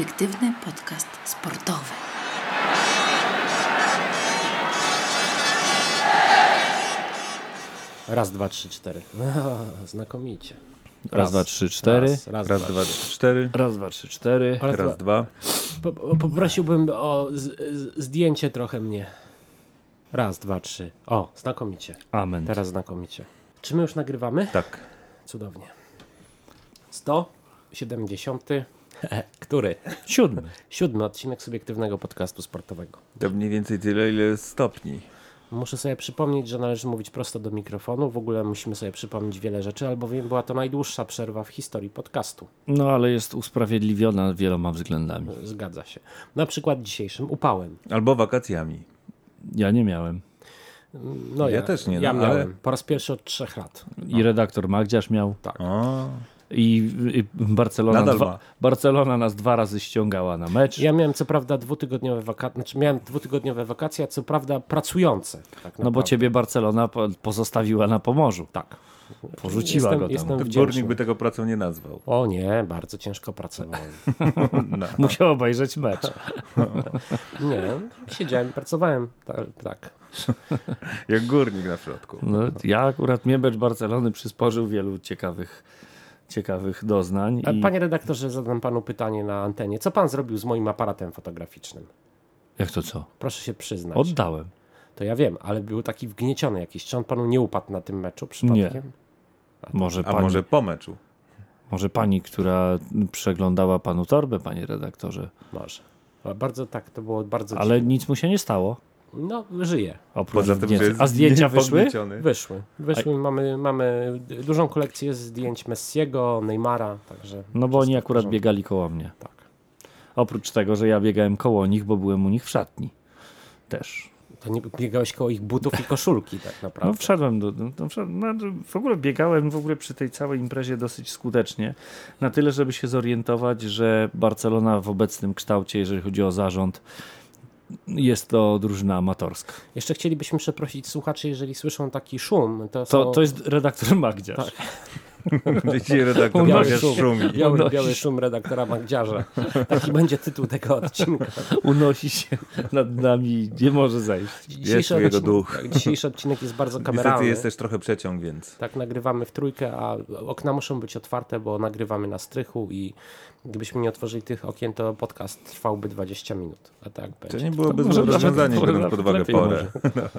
Perspektywny podcast sportowy. Raz, dwa, trzy, cztery. Znakomicie. Raz, dwa, trzy, cztery. Raz, raz, Raz, dwa, dwa, trzy, cztery. Raz, dwa, trzy, cztery. Raz, Raz, dwa. dwa. Po, po- poprosiłbym o z, z, zdjęcie trochę mnie. Raz, dwa, trzy. O, znakomicie. Amen. Teraz znakomicie. Czy my już nagrywamy? Tak. Cudownie. 170. Który? Siódmy. Siódmy odcinek subiektywnego podcastu sportowego. To mniej więcej tyle, ile jest stopni. Muszę sobie przypomnieć, że należy mówić prosto do mikrofonu. W ogóle musimy sobie przypomnieć wiele rzeczy, albowiem była to najdłuższa przerwa w historii podcastu. No ale jest usprawiedliwiona wieloma względami. Zgadza się. Na przykład dzisiejszym upałem. Albo wakacjami. Ja nie miałem. No Ja też nie, Ja no, miałem. ale- Po raz pierwszy od trzech lat. I redaktor Magdziarz miał. O, I, i Barcelona, dwa. Barcelona nas dwa razy ściągała na mecz. Ja miałem co prawda dwutygodniowe wakacje, znaczy miałem dwutygodniowe wakacje, a co prawda pracujące. Tak No bo ciebie Barcelona po, pozostawiła na Pomorzu. Tak. Porzuciła Jestem- go tam. jestem to górnik by tego pracą nie nazwał. O nie, bardzo ciężko pracowałem. No. Musiał obejrzeć mecz. Nie, siedziałem, pracowałem. Tak. tak. Jak górnik na środku. No, ja akurat mnie mecz Barcelony przysporzył wielu ciekawych, ciekawych doznań. A I, Panie redaktorze, zadam panu pytanie na antenie. Co pan zrobił z moim aparatem fotograficznym? Jak to co? Proszę się przyznać. Oddałem. To ja wiem, ale był taki wgnieciony jakiś. Czy on panu nie upadł na tym meczu przypadkiem? Może A pani, może po meczu? może pani, która przeglądała panu torbę, panie redaktorze. Może. Ale bardzo tak, to było bardzo Ale dziwne. nic mu się nie stało. No, żyje. Oprócz tym, zdjęcia. A zdjęcia wyszły? Wyszły. Wyszły. Mamy, mamy dużą kolekcję zdjęć Messiego, Neymara, także... No bo oni akurat porządku. biegali koło mnie. Tak. Oprócz tego, że ja biegałem koło nich, bo byłem u nich w szatni. Też. To nie biegałeś koło ich butów i koszulki tak No naprawdę. wszedłem do... No, wszedłem, no, w ogóle biegałem w ogóle przy tej całej imprezie dosyć skutecznie. Na tyle, żeby się zorientować, że Barcelona w obecnym kształcie, jeżeli chodzi o zarząd, jest to drużyna amatorska. Jeszcze chcielibyśmy przeprosić słuchaczy, jeżeli słyszą taki szum, to, To, są... to jest redaktor Magdziarz. Dzisiaj redaktor Biały szum. szumi. Biały, biały szum redaktora Magdziarza. Taki będzie tytuł tego odcinka. Unosi się nad nami, nie może zejść. Dzisiejszy jego odcinek, duch. Tak, dzisiejszy odcinek jest bardzo Niestety kameralny. jest też trochę przeciąg, więc Tak, nagrywamy w trójkę, a okna muszą być otwarte, bo nagrywamy na strychu i gdybyśmy nie otworzyli tych okien, to podcast trwałby 20 minut. A tak to będzie. nie byłoby złe rozwiązanie, biorąc pod uwagę porę.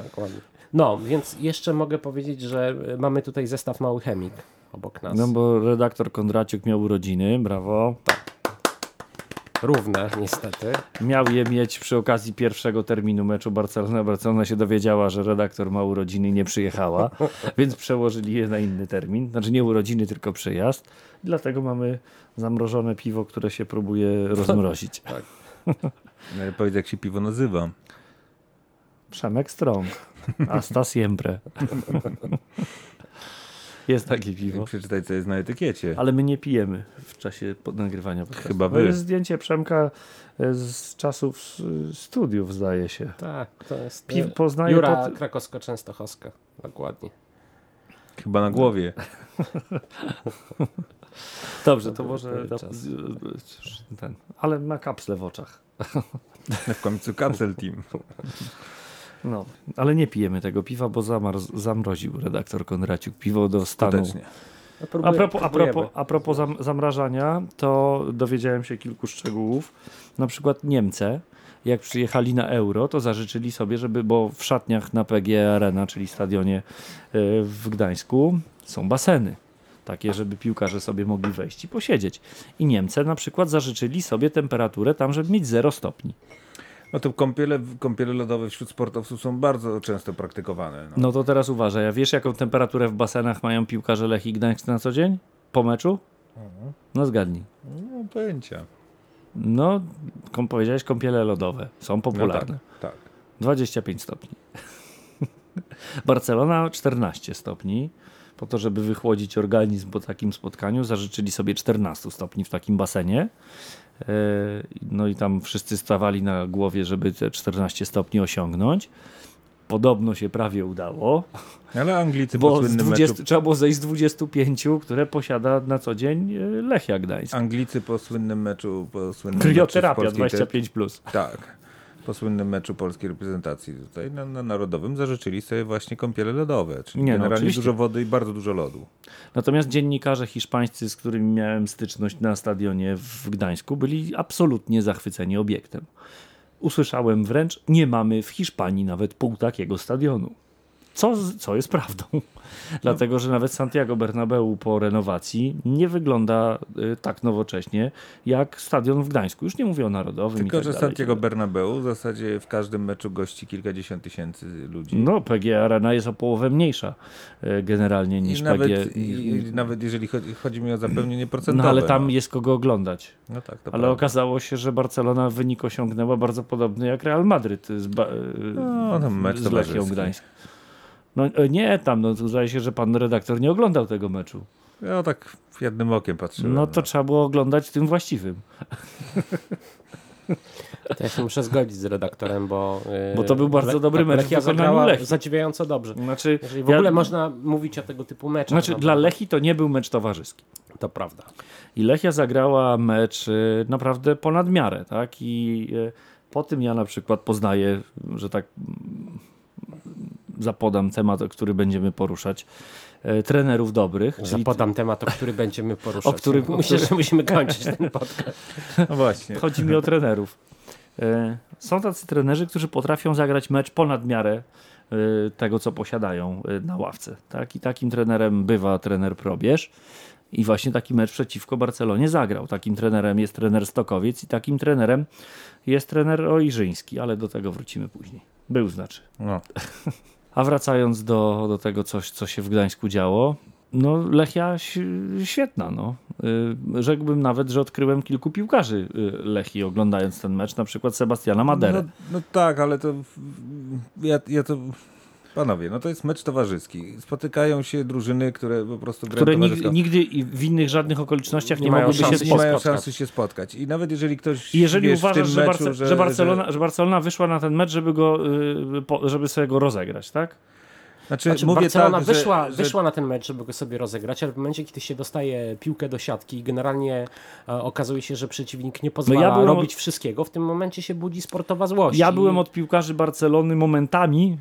Dokładnie. No, więc jeszcze mogę powiedzieć, że mamy tutaj zestaw Mały Chemik obok nas. No bo redaktor Kondraciuk miał urodziny, brawo. Równe, niestety. Miał je mieć przy okazji pierwszego terminu meczu Barcelona. Barcelona się dowiedziała, że redaktor ma urodziny i nie przyjechała, więc przełożyli je na inny termin. Znaczy nie urodziny, tylko przyjazd. Dlatego mamy zamrożone piwo, które się próbuje rozmrozić. No, ale powiedz, jak się piwo nazywa. Przemek Strong. Asta siempre. Jest takie piwo. Przeczytaj, co jest na etykiecie. Ale my nie pijemy w czasie nagrywania podcastu. Chyba To wy. jest zdjęcie Przemka e, z czasów studiów, zdaje się. Tak, to jest Pi- e, poznaję Jura pod- Krakowsko-Częstochowska. Dokładnie. Chyba na głowie. Dobrze, to może Dobry czas. ten, ale ma kapsle w oczach. W końcu Capsule Team. No, ale nie pijemy tego piwa, bo zamarz, zamroził redaktor Konraciuk piwo do stanu. Skutecznie. No, A propos, a propos, a propos zam, zamrażania, to dowiedziałem się kilku szczegółów. Na przykład Niemcy, jak przyjechali na Euro, to zażyczyli sobie, żeby, bo w szatniach na PG Arena, czyli stadionie y, w Gdańsku, są baseny. Takie, żeby piłkarze sobie mogli wejść i posiedzieć. I Niemcy na przykład zażyczyli sobie temperaturę tam, żeby mieć 0 stopni. No to kąpiele, kąpiele lodowe wśród sportowców są bardzo często praktykowane. No. No to teraz uważaj, a wiesz jaką temperaturę w basenach mają piłkarze Lech i Gdańsk na co dzień? Po meczu? No zgadnij. Nie mam pojęcia. No, kom powiedziałeś kąpiele lodowe. Są popularne. No tak, tak. 25 stopni. Barcelona 14 stopni. Po to, żeby wychłodzić organizm po takim spotkaniu, zażyczyli sobie 14 stopni w takim basenie. E, No i tam wszyscy stawali na głowie, żeby te 14 stopni osiągnąć. Podobno się prawie udało, Ale Anglicy po bo z słynnym 20, meczu... trzeba było zejść z 25, które posiada na co dzień e, Lechia Gdańsk. Anglicy po słynnym meczu... Po słynnym meczu Krioterapia polskiej 25+. Plus. Tak. Po słynnym meczu polskiej reprezentacji tutaj na, na Narodowym zażyczyli sobie właśnie kąpiele lodowe. Czyli Nie, no, generalnie oczywiście. dużo wody i bardzo dużo lodu. Natomiast dziennikarze hiszpańscy, z którymi miałem styczność na stadionie w Gdańsku, byli absolutnie zachwyceni obiektem. Usłyszałem wręcz, nie mamy w Hiszpanii nawet pół takiego stadionu. Co, co jest prawdą. Dlatego, że nawet Santiago Bernabeu po renowacji nie wygląda y, tak nowocześnie jak stadion w Gdańsku. Już nie mówię o narodowym. Tylko, tak że dalej. Santiago Bernabeu w zasadzie w każdym meczu gości kilkadziesiąt tysięcy ludzi. No, PG Arena jest o połowę mniejsza y, generalnie niż I PG. nawet, i, i nawet jeżeli chodzi, chodzi mi o zapewnienie procentowe. No ale tam jest kogo oglądać. No tak, to Ale prawda. okazało się, że Barcelona wynik osiągnęła bardzo podobny jak Real Madryt z, ba- No, tam mecz z Lechią. Gdańsk. No e, nie, tam, no zdaje się, że pan redaktor nie oglądał tego meczu. Ja tak jednym okiem patrzyłem. No to trzeba było oglądać tym właściwym. To ja się muszę zgodzić z redaktorem, bo... yy, Bo to był bardzo dobry mecz Lechia zagrała Lechii. zadziwiająco dobrze. Znaczy, Jeżeli w ja- ogóle można mówić o tego typu meczach. znaczy no, dla Lechii to nie był mecz towarzyski. To prawda. I Lechia zagrała mecz y, naprawdę ponad miarę, tak? I po tym ja na przykład poznaję, że tak zapodam temat, który będziemy poruszać, y, trenerów dobrych. czyli- Zapodam temat, o który będziemy poruszać. O którym- Myślę, że musimy kończyć ten podcast. No właśnie. Chodzi mi o trenerów. E, Są tacy trenerzy, którzy potrafią zagrać mecz ponad miarę e, tego, co posiadają e, na ławce. Tak? I takim trenerem bywa trener Probierz. I właśnie taki mecz przeciwko Barcelonie zagrał. Takim trenerem jest trener Stokowiec i takim trenerem jest trener Ojrzyński, ale do tego wrócimy później. Był znaczy. No. A wracając do, do tego, coś, co się w Gdańsku działo, no Lechia świetna. No. Y, Rzekłbym nawet, że odkryłem kilku piłkarzy y, Lechii oglądając ten mecz, na przykład Sebastiana Maderę. No, no tak, ale to ja, ja to panowie, no to jest mecz towarzyski. Spotykają się drużyny, które po prostu grają które nigdy, nigdy w innych żadnych okolicznościach nie, Nie mają mogłyby się szansy nie spotkać. mają spotkać. szansy się spotkać. I nawet jeżeli ktoś I jeżeli wiesz, uważasz, tym że, meczu, Barce- że, Barcelona, że... Barcelona wyszła na ten mecz, żeby, go, y, żeby sobie go rozegrać, tak? Znaczy, Znaczy, mówię Barcelona tak, że- wyszła, że, wyszła na ten mecz, żeby go sobie rozegrać, ale w momencie, kiedy się dostaje piłkę do siatki i generalnie e, okazuje się, że przeciwnik nie pozwala No ja byłem robić wszystkiego, w tym momencie się budzi sportowa złość. Ja I- byłem od piłkarzy Barcelony momentami.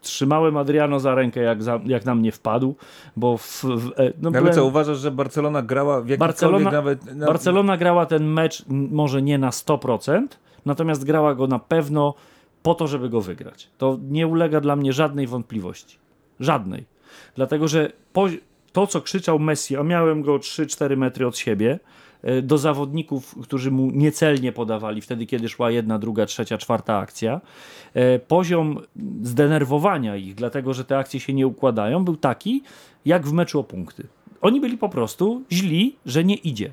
Trzymałem Adriano za rękę, jak, za, jak na mnie wpadł, bo w, w, e, no Ale byłem- co, uważasz, że Barcelona grała w Barcelona- nawet... Na... Barcelona grała ten mecz może nie na 100%, natomiast grała go na pewno po to, żeby go wygrać. To nie ulega dla mnie żadnej wątpliwości. Żadnej. Dlatego, że po, to, co krzyczał Messi, a miałem go 3-4 metry od siebie, do zawodników, którzy mu niecelnie podawali wtedy, kiedy szła jedna, druga, trzecia, czwarta akcja. e, Poziom zdenerwowania ich, dlatego że te akcje się nie układają, był taki, jak w meczu o punkty. Oni byli po prostu źli, że nie idzie.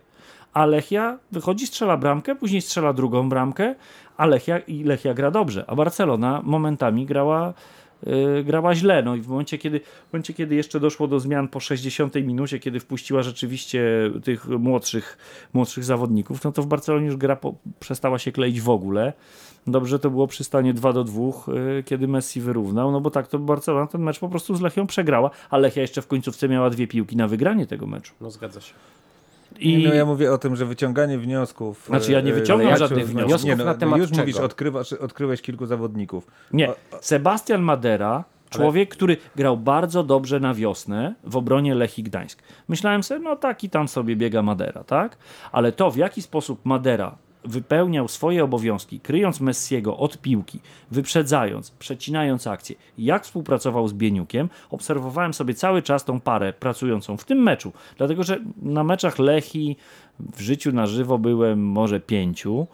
A Lechia wychodzi, strzela bramkę, później strzela drugą bramkę, a Lechia, i Lechia gra dobrze. A Barcelona momentami grała, grała źle. No i w momencie kiedy, w momencie, kiedy jeszcze doszło do zmian po 60 minucie, kiedy wpuściła rzeczywiście tych młodszych, młodszych zawodników, no to w Barcelonie już gra po, przestała się kleić w ogóle. Dobrze to było przy stanie 2 do 2, yy, kiedy Messi wyrównał, no bo tak to Barcelona ten mecz po prostu z Lechią przegrała, a Lechia jeszcze w końcówce miała dwie piłki na wygranie tego meczu. No zgadza się. I No ja mówię o tym, że wyciąganie wniosków... Znaczy, ja nie e, wyciągam żadnych wniosków Nie, no, na temat już mówisz, czego? odkrywasz, odkryłeś kilku zawodników. Nie, Sebastian Madera, człowiek, który grał bardzo dobrze na wiosnę w obronie Lechii Gdańsk. Myślałem sobie, no taki tam sobie biega Madera, tak? Ale to, w jaki sposób Madera wypełniał swoje obowiązki, kryjąc Messiego od piłki, wyprzedzając, przecinając akcję, jak współpracował z Bieniukiem, obserwowałem sobie cały czas tą parę pracującą w tym meczu, dlatego że na meczach Lechii w życiu na żywo byłem może pięciu,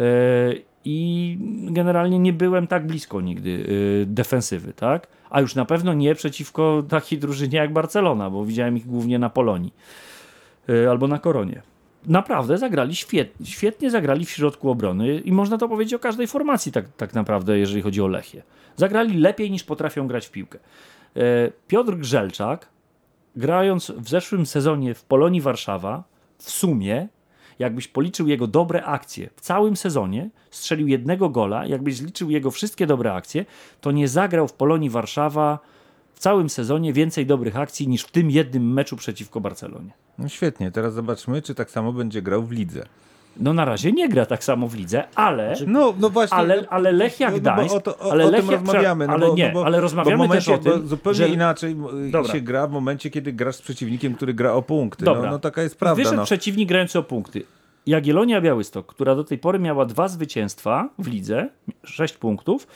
e, i generalnie nie byłem tak blisko nigdy y, defensywy, tak? A już na pewno nie przeciwko takiej drużynie jak Barcelona, bo widziałem ich głównie na Polonii y, albo na Koronie. Naprawdę zagrali świetnie, świetnie zagrali w środku obrony i można to powiedzieć o każdej formacji tak, tak naprawdę, jeżeli chodzi o Lechię. Zagrali lepiej niż potrafią grać w piłkę. Y, Piotr Grzelczak, grając w zeszłym sezonie w Polonii Warszawa, w sumie jakbyś policzył jego dobre akcje w całym sezonie, strzelił jednego gola, jakbyś zliczył jego wszystkie dobre akcje, to nie zagrał w Polonii Warszawa w całym sezonie więcej dobrych akcji niż w tym jednym meczu przeciwko Barcelonie. No świetnie, teraz zobaczmy, czy tak samo będzie grał w lidze. No na razie nie gra tak samo w lidze, ale... No, no właśnie. Ale, ale Lechia no, no, Gdańsk, bo o, o, ale o Lechia, tym rozmawiamy. No ale bo, nie, no bo, ale rozmawiamy bo momencie, też o tym, bo zupełnie że- inaczej y, Dobra. się gra w momencie, kiedy grasz z przeciwnikiem, który gra o punkty. Dobra. No, no taka jest prawda. Wyszedł No. przeciwnik grający o punkty. Jagiellonia Białystok, która do tej pory miała dwa zwycięstwa w lidze, sześć punktów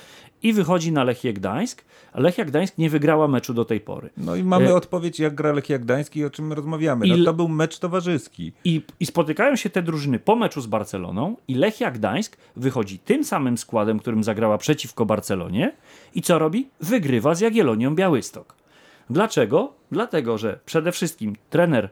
i wychodzi na Lechię Gdańsk, Lechia Gdańsk nie wygrała meczu do tej pory. No i mamy E, odpowiedź, jak gra Lechia Gdański i o czym rozmawiamy. No, to był mecz towarzyski. I, I spotykają się te drużyny po meczu z Barceloną i Lechia Gdańsk wychodzi tym samym składem, którym zagrała przeciwko Barcelonie i co robi? Wygrywa z Jagiellonią Białystok. Dlaczego? Dlatego, że przede wszystkim trener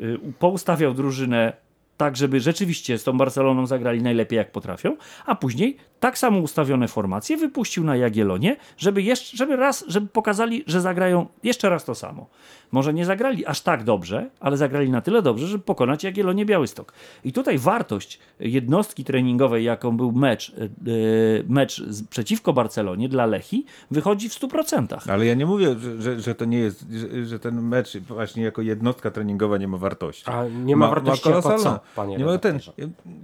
y, poustawiał drużynę tak, żeby rzeczywiście z tą Barceloną zagrali najlepiej jak potrafią, a później tak samo ustawione formacje wypuścił na Jagiellonię, żeby jeszcze, żeby raz, żeby pokazali, że zagrają jeszcze raz to samo. Może nie zagrali aż tak dobrze, ale zagrali na tyle dobrze, żeby pokonać Jagiellonię Białystok. I tutaj wartość jednostki treningowej, jaką był mecz, e, mecz z, przeciwko Barcelonie dla Lechi, wychodzi w 100%. Ale ja nie mówię, że, że, to nie jest, że, że ten mecz właśnie jako jednostka treningowa nie ma wartości. A nie ma wartości jako kolosalną. co, panie nie ma ten,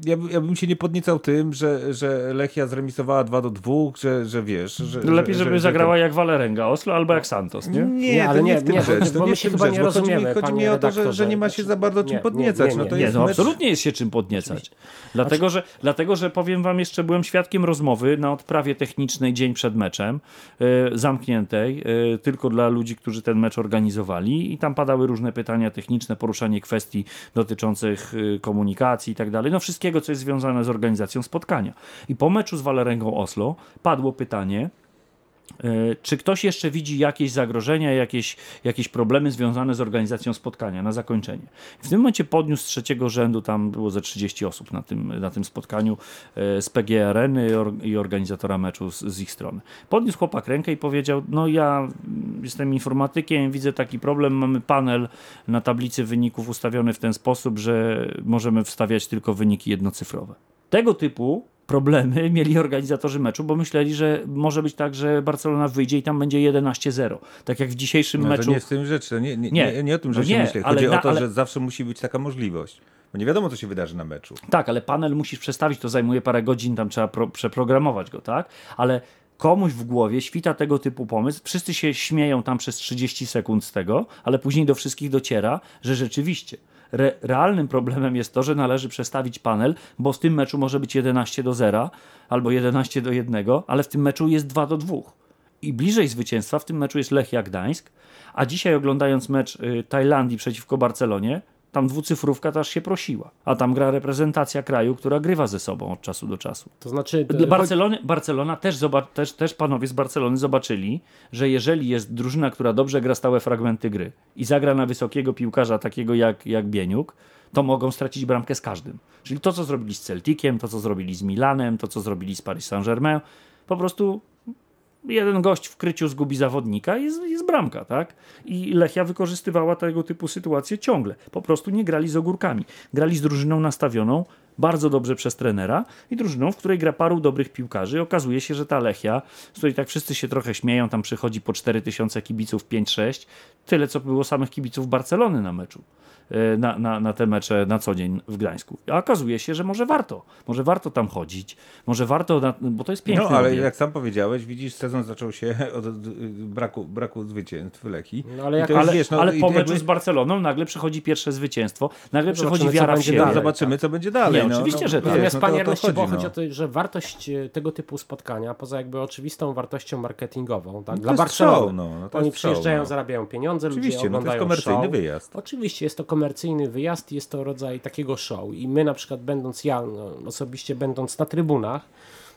ja, ja bym się nie podniecał tym, że, że Lechia zremisowała 2 do 2, że, że wiesz, że... Lepiej, że, żeby że, zagrała że jak Walerenga Oslo albo jak Santos, nie? Nie, Nie, to ale nie, nie, w tym nie, rzecz. bo To my nie się w tym chyba rzecz, nie bo chodzi mi- Chodzi mi o to, że, że nie ma się za bardzo czym Nie, nie, podniecać. nie, No nie, to Nie, jest no absolutnie jest się czym podniecać. Dlatego że, dlatego, że powiem wam jeszcze, byłem świadkiem rozmowy na odprawie technicznej dzień przed meczem, e, zamkniętej, e, tylko dla ludzi, którzy ten mecz organizowali i tam padały różne pytania techniczne, poruszanie kwestii dotyczących e, komunikacji i tak dalej, no wszystkiego, co jest związane z organizacją spotkania. I po meczu z Waleręgą Oslo padło pytanie, E, Czy ktoś jeszcze widzi jakieś zagrożenia, jakieś, jakieś problemy związane z organizacją spotkania na zakończenie? W tym momencie podniósł trzeciego rzędu, tam było ze 30 osób na tym, na tym spotkaniu e, z PG Areny i or- i organizatora meczu z, z ich strony. Podniósł chłopak rękę i powiedział: No, ja jestem informatykiem, widzę taki problem. Mamy panel na tablicy wyników ustawiony w ten sposób, że możemy wstawiać tylko wyniki jednocyfrowe. Tego typu problemy mieli organizatorzy meczu, bo myśleli, że może być tak, że Barcelona wyjdzie i tam będzie 11-0. Tak jak w dzisiejszym No to meczu. nie jest w tym rzecz, to nie, nie, Nie. nie. nie o tym, że No się nie, ale Chodzi na- o to, ale- że zawsze musi być taka możliwość. Bo nie wiadomo, co się wydarzy na meczu. Tak, ale panel musisz przestawić, to zajmuje parę godzin, tam trzeba pro, przeprogramować go, tak? Ale komuś w głowie świta tego typu pomysł, wszyscy się śmieją tam przez 30 sekund z tego, ale później do wszystkich dociera, że rzeczywiście re, realnym problemem jest to, że należy przestawić panel, bo w tym meczu może być 11 do 0 albo 11 do 1, ale w tym meczu jest 2 do 2. I bliżej zwycięstwa w tym meczu jest Lechia Gdańsk, a dzisiaj oglądając mecz y, Tajlandii przeciwko Barcelonie, tam dwucyfrówka też się prosiła. A tam gra reprezentacja kraju, która grywa ze sobą od czasu do czasu. To znaczy... Dla Barcelony, Barcelona też, też, też panowie z Barcelony zobaczyli, że jeżeli jest drużyna, która dobrze gra stałe fragmenty gry i zagra na wysokiego piłkarza takiego jak, jak Bieniuk, to mogą stracić bramkę z każdym. Czyli to, co zrobili z Celticiem, to, co zrobili z Milanem, to, co zrobili z Paris Saint-Germain, po prostu jeden gość w kryciu zgubi zawodnika i jest, jest bramka, tak? I Lechia wykorzystywała tego typu sytuacje ciągle. Po prostu nie grali z ogórkami. Grali z drużyną nastawioną bardzo dobrze przez trenera i drużyną, w której gra paru dobrych piłkarzy. Okazuje się, że ta Lechia, z której tak wszyscy się trochę śmieją, tam przychodzi po 4000 kibiców, 5-6, tyle co było samych kibiców Barcelony na meczu e, na, na, na te mecze na co dzień w Gdańsku. A okazuje się, że może warto. Może warto tam chodzić, może warto, na, bo to jest piękny No, ale obiekt. jak sam powiedziałeś, widzisz, sezon zaczął się od, od braku, braku zwycięstw Lechii. No, ale jak- Ale, wiesz, no, ale po jakby- meczu z Barceloną nagle przychodzi pierwsze zwycięstwo, nagle Zobaczymy, przychodzi wiara w siebie. dalej. Zobaczymy, co będzie dalej. Nie, no, oczywiście, no, że tak. wiesz, Natomiast no to o panie to Erneście, bo chodzi, chodzi no. o to, że wartość e, tego typu spotkania, poza jakby oczywistą wartością marketingową, tak, dla Barcelony, show, no, no oni przyjeżdżają, no. zarabiają pieniądze, ludzie Oczywiście, no to jest oglądają komercyjny show. wyjazd. Oczywiście jest to komercyjny wyjazd, jest to rodzaj takiego show i my na przykład będąc, ja no, osobiście będąc na trybunach,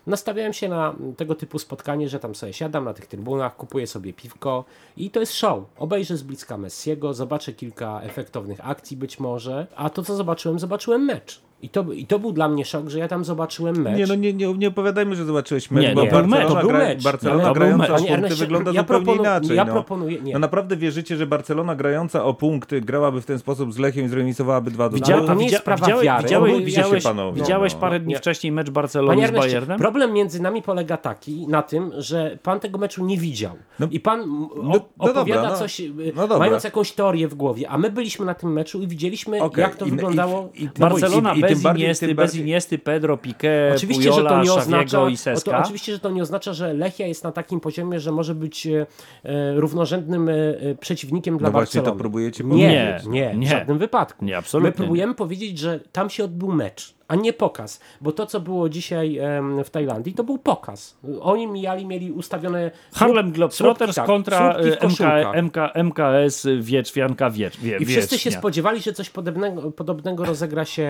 nastawiałem się na tego typu spotkanie, że tam sobie siadam na tych trybunach, kupuję sobie piwko i to jest show. Obejrzę z bliska Messiego, zobaczę kilka efektownych akcji być może, a to co zobaczyłem, zobaczyłem mecz. I to, I to był dla mnie szok, że ja tam zobaczyłem mecz. Nie, no nie, nie, nie opowiadajmy, że zobaczyłeś mecz, Nie, bo nie, Barcelona, to był gra, mecz. Barcelona No, grająca mecz. o punkty wygląda ja zupełnie proponu- inaczej. ja no. proponuję- nie. no naprawdę wierzycie, że Barcelona grająca o punkty grałaby w ten sposób z Lechiem i zremisowałaby 2 do Widzia, Ale to nie jest sprawa widziałeś, wiary. widziałeś, No, widziałeś, widzicie, panowie, widziałeś no. parę dni Nie. wcześniej mecz Barcelony z Bayernem? problem między nami polega taki na tym, że pan tego meczu nie widział. No, I pan no opowiada dobra, no. coś, y, No mając jakąś teorię w głowie, a my byliśmy na tym meczu i widzieliśmy, jak to wyglądało. Barcelona tym bez bardziej- Iniesty, tym bez bardziej- Iniesty, Pedro, Piqué, Oczywiście, że Pujola, to nie oznacza, i o to, Seska. oczywiście, że to nie oznacza, że Lechia jest na takim poziomie, że może być e, e, równorzędnym e, e, przeciwnikiem dla No właśnie to Barcelony. próbujecie nie, powiedzieć. nie, Nie. w żadnym wypadku. Nie, absolutnie My próbujemy powiedzieć, że tam się odbył mecz, a nie pokaz, bo to, co było dzisiaj em, w Tajlandii, to był pokaz. Oni mijali, mieli ustawione Harlem Globetrotters tak, kontra MK. MK, MKS Wieczwianka Wiecz, wie, I wszyscy się spodziewali, że coś podobnego, podobnego rozegra się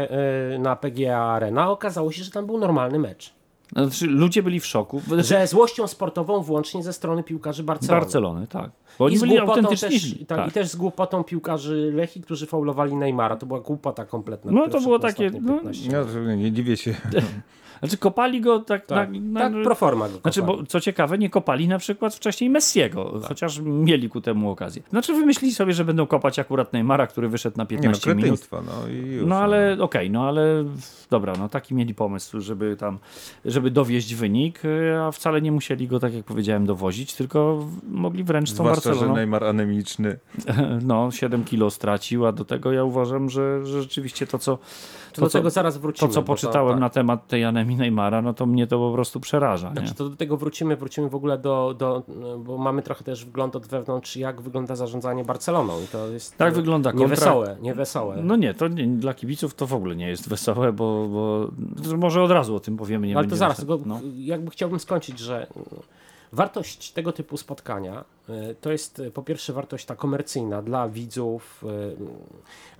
e, na PGA Arena, okazało się, że tam był normalny mecz. Znaczy, ludzie byli w szoku. Że złością sportową włącznie ze strony piłkarzy Barcelony. Barcelony, tak. Bo oni I z, byli głupotą też, tak, Tak. I też z głupotą piłkarzy Lechi, którzy faulowali Neymara. To była głupota kompletna. No, to było takie, no, 15 Ja nie dziwię się. Znaczy kopali go tak... Tak, na, tak na, pro forma go Znaczy, kopali. bo co ciekawe, nie kopali na przykład wcześniej Messiego, Tak. chociaż mieli ku temu okazję. Znaczy wymyślili sobie, że będą kopać akurat Neymara, który wyszedł na Nie no, 15 minut. no i już. No ale okej, no ale dobra, no taki mieli pomysł, żeby tam, żeby dowieść wynik, a wcale nie musieli go, tak jak powiedziałem, dowozić, tylko mogli wręcz tą Zwłaszcza, że Barceloną. Neymar anemiczny. No, 7 kilo stracił, a do tego ja uważam, że, że rzeczywiście to, co, To do co- tego zaraz wrócimy. to, co poczytałem tak. na temat tej anemii Neymara, no to mnie to po prostu przeraża. Nie? Znaczy, to do tego wrócimy, wrócimy w ogóle do, do, bo mamy trochę też wgląd od wewnątrz, jak wygląda zarządzanie Barceloną i to jest Tak wygląda kontrakt. niewesołe, niewesołe. No nie, to nie, dla kibiców to w ogóle nie jest wesołe, bo, bo to może od razu o tym powiemy. Nie No, ale to zaraz, no. jakby chciałbym skończyć, że wartość tego typu spotkania to jest y, po pierwsze wartość ta komercyjna dla widzów, y,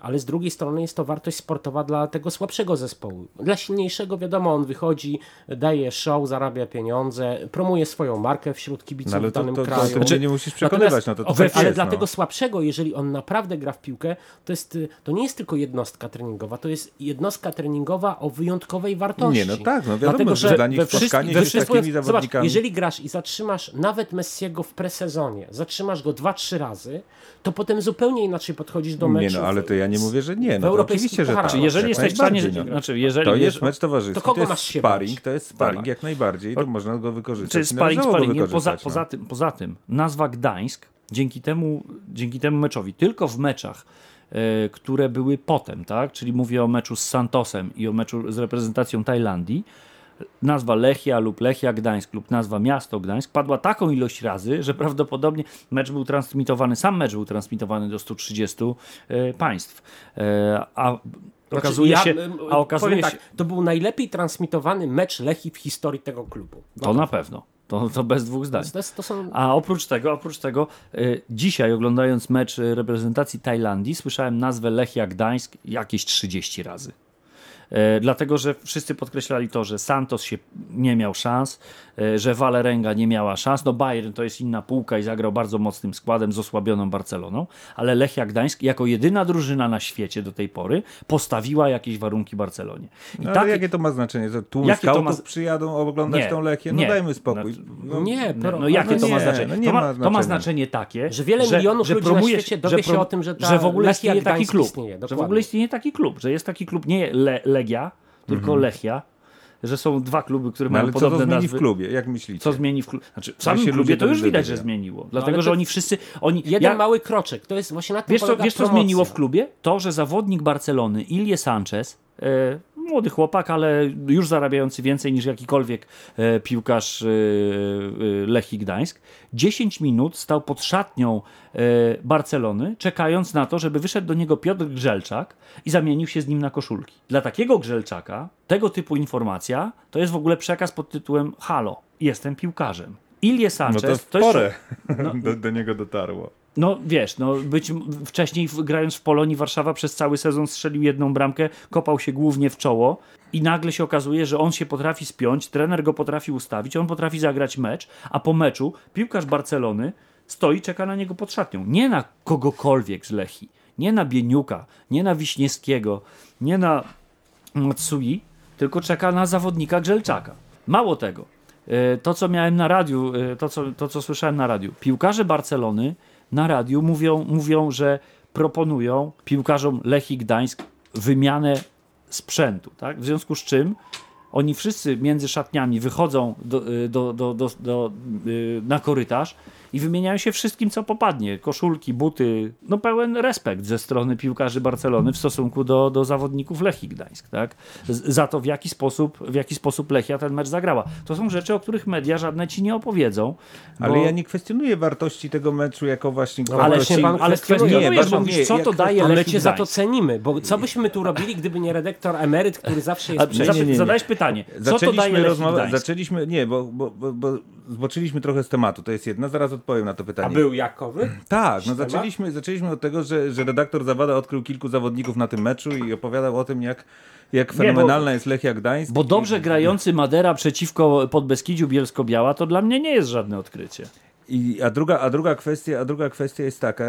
ale z drugiej strony jest to wartość sportowa dla tego słabszego zespołu. Dla silniejszego wiadomo, on wychodzi, daje show, zarabia pieniądze, promuje swoją markę wśród kibiców No ale w to, danym to, to, kraju. to mnie nie musisz przekonywać, no to, to tak ale jest, dla no. tego słabszego, jeżeli on naprawdę gra w piłkę, to, jest, y, to nie jest tylko jednostka treningowa, to jest jednostka treningowa o wyjątkowej wartości. Nie, no tak, no wiadomo, Dlatego, że że dla nich spotkanie z takimi Zobacz, zawodnikami... jeżeli grasz i zatrzymasz nawet Messiego w presezonie, zatrzymasz go 2-3 razy, to potem zupełnie inaczej podchodzisz do meczu. Nie no, ale to ja nie mówię, że nie. No oczywiście, że tak. Jeżeli jak jesteś w stanie, no. znaczy jeżeli To jest mecz towarzyski, To kogo to jest masz się sparring, bać? to jest sparring Tak. jak najbardziej, to można go wykorzystać. Czy sparring. Nie, poza, wykorzystać, poza, no. tym, poza tym, nazwa Gdańsk dzięki temu, dzięki temu meczowi, tylko w meczach, e, które były potem, tak? czyli mówię o meczu z Santosem i o meczu z reprezentacją Tajlandii, nazwa Lechia lub Lechia Gdańsk lub nazwa Miasto Gdańsk padła taką ilość razy, że prawdopodobnie mecz był transmitowany, sam mecz był transmitowany do 130 e, państw. E, a Znaczy, okazuje ja, się, ym, a okazuje się, tak, to był najlepiej transmitowany mecz Lechii w historii tego klubu. to na pewno, to, to bez dwóch zdań. To, jest, to są A oprócz tego, oprócz tego y, dzisiaj oglądając mecz reprezentacji Tajlandii słyszałem nazwę Lechia Gdańsk jakieś 30 razy. E, dlatego, że wszyscy podkreślali to, że Santos się nie miał szans, e, że Valerenga nie miała szans. No Bayern to jest inna półka i zagrał bardzo mocnym składem z osłabioną Barceloną, ale Lechia Gdańsk jako jedyna drużyna na świecie do tej pory postawiła jakieś warunki Barcelonie. I No, tak- ale jakie to ma znaczenie? Że tłum Jakie to ma- przyjadą oglądać Nie, tą Lechię? No nie. dajmy spokój. No, nie, No, no jakie to ma nie, znaczenie? no nie to, ma, ma to ma znaczenie takie, Że wiele milionów ludzi na promuje- świecie dowie się pro- o tym, że ta że w ogóle Lechia istnieje taki klub. istnieje, że w ogóle istnieje taki klub, że jest taki klub nie Le, Legia, tylko Mhm. Lechia, że są dwa kluby, które No, mają ale co to podobne zmieni nazwy. w klubie? Jak myślicie? Co zmieni w klubie? Znaczy, w samym klubie to już widać, że zmieniło. Dlatego, ale że oni wszyscy... Oni, Jeden ja, mały kroczek, to jest właśnie na tym Wiesz co, wiesz, co zmieniło w klubie? To, że zawodnik Barcelony, Ilie Sanchez, młody chłopak, ale już zarabiający więcej niż jakikolwiek e, piłkarz e, e, Lechii Gdańsk, 10 minut stał pod szatnią e, Barcelony, czekając na to, żeby wyszedł do niego Piotr Grzelczak i zamienił się z nim na koszulki. Dla takiego Grzelczaka tego typu informacja to jest w ogóle przekaz pod tytułem Halo, jestem piłkarzem. Ilie No Sanchez to w to jest porę do, do niego dotarło. No wiesz, no być wcześniej grając w Polonii Warszawa przez cały sezon strzelił jedną bramkę, kopał się głównie w czoło i nagle się okazuje, że on się potrafi spiąć, trener go potrafi ustawić, on potrafi zagrać mecz, a po meczu piłkarz Barcelony stoi, czeka na niego pod szatnią. Nie na kogokolwiek z Lechii, nie na Bieniuka, nie na Wiśniewskiego, nie na Matsui, tylko czeka na zawodnika Grzelczaka. Mało tego, e, to co miałem na radiu, e, to co, to co słyszałem na radiu, piłkarze Barcelony na radiu mówią, mówią że proponują piłkarzom Lechii Gdańsk wymianę sprzętu, tak? W związku z czym oni wszyscy między szatniami wychodzą do, y, do, do, do, y, na korytarz i wymieniają się wszystkim, co popadnie. Koszulki, buty. No pełen respekt ze strony piłkarzy Barcelony w stosunku do, do zawodników Lechii Gdańsk. Tak? Za to, w jaki, sposób, w jaki sposób Lechia ten mecz zagrała. To są rzeczy, o których media żadne ci nie opowiedzą. Ale bo- ja nie kwestionuję wartości tego meczu jako właśnie ale się pan ale kwestionuje. kwestionujesz, bardzo bo mówisz, nie, co to daje Ale cię za to cenimy, bo co byśmy tu robili, gdyby nie redaktor emeryt, który zawsze A, jest przeciwny. zapy- Zadałeś pytanie, co to daje Zaczęliśmy Lechii nie, bo, bo, bo, bo zboczyliśmy trochę z tematu, to jest jedna, zaraz odpowiem na to pytanie. A był jakowy? Tak, no zaczęliśmy, zaczęliśmy od tego, że, że redaktor Zawada odkrył kilku zawodników na tym meczu i opowiadał o tym, jak, jak fenomenalna jest Lechia Gdańsk. Bo dobrze grający Madera przeciwko Podbeskidziu Bielsko-Biała to dla mnie nie jest żadne odkrycie. I, a, druga, a, druga kwestia, a druga kwestia jest taka.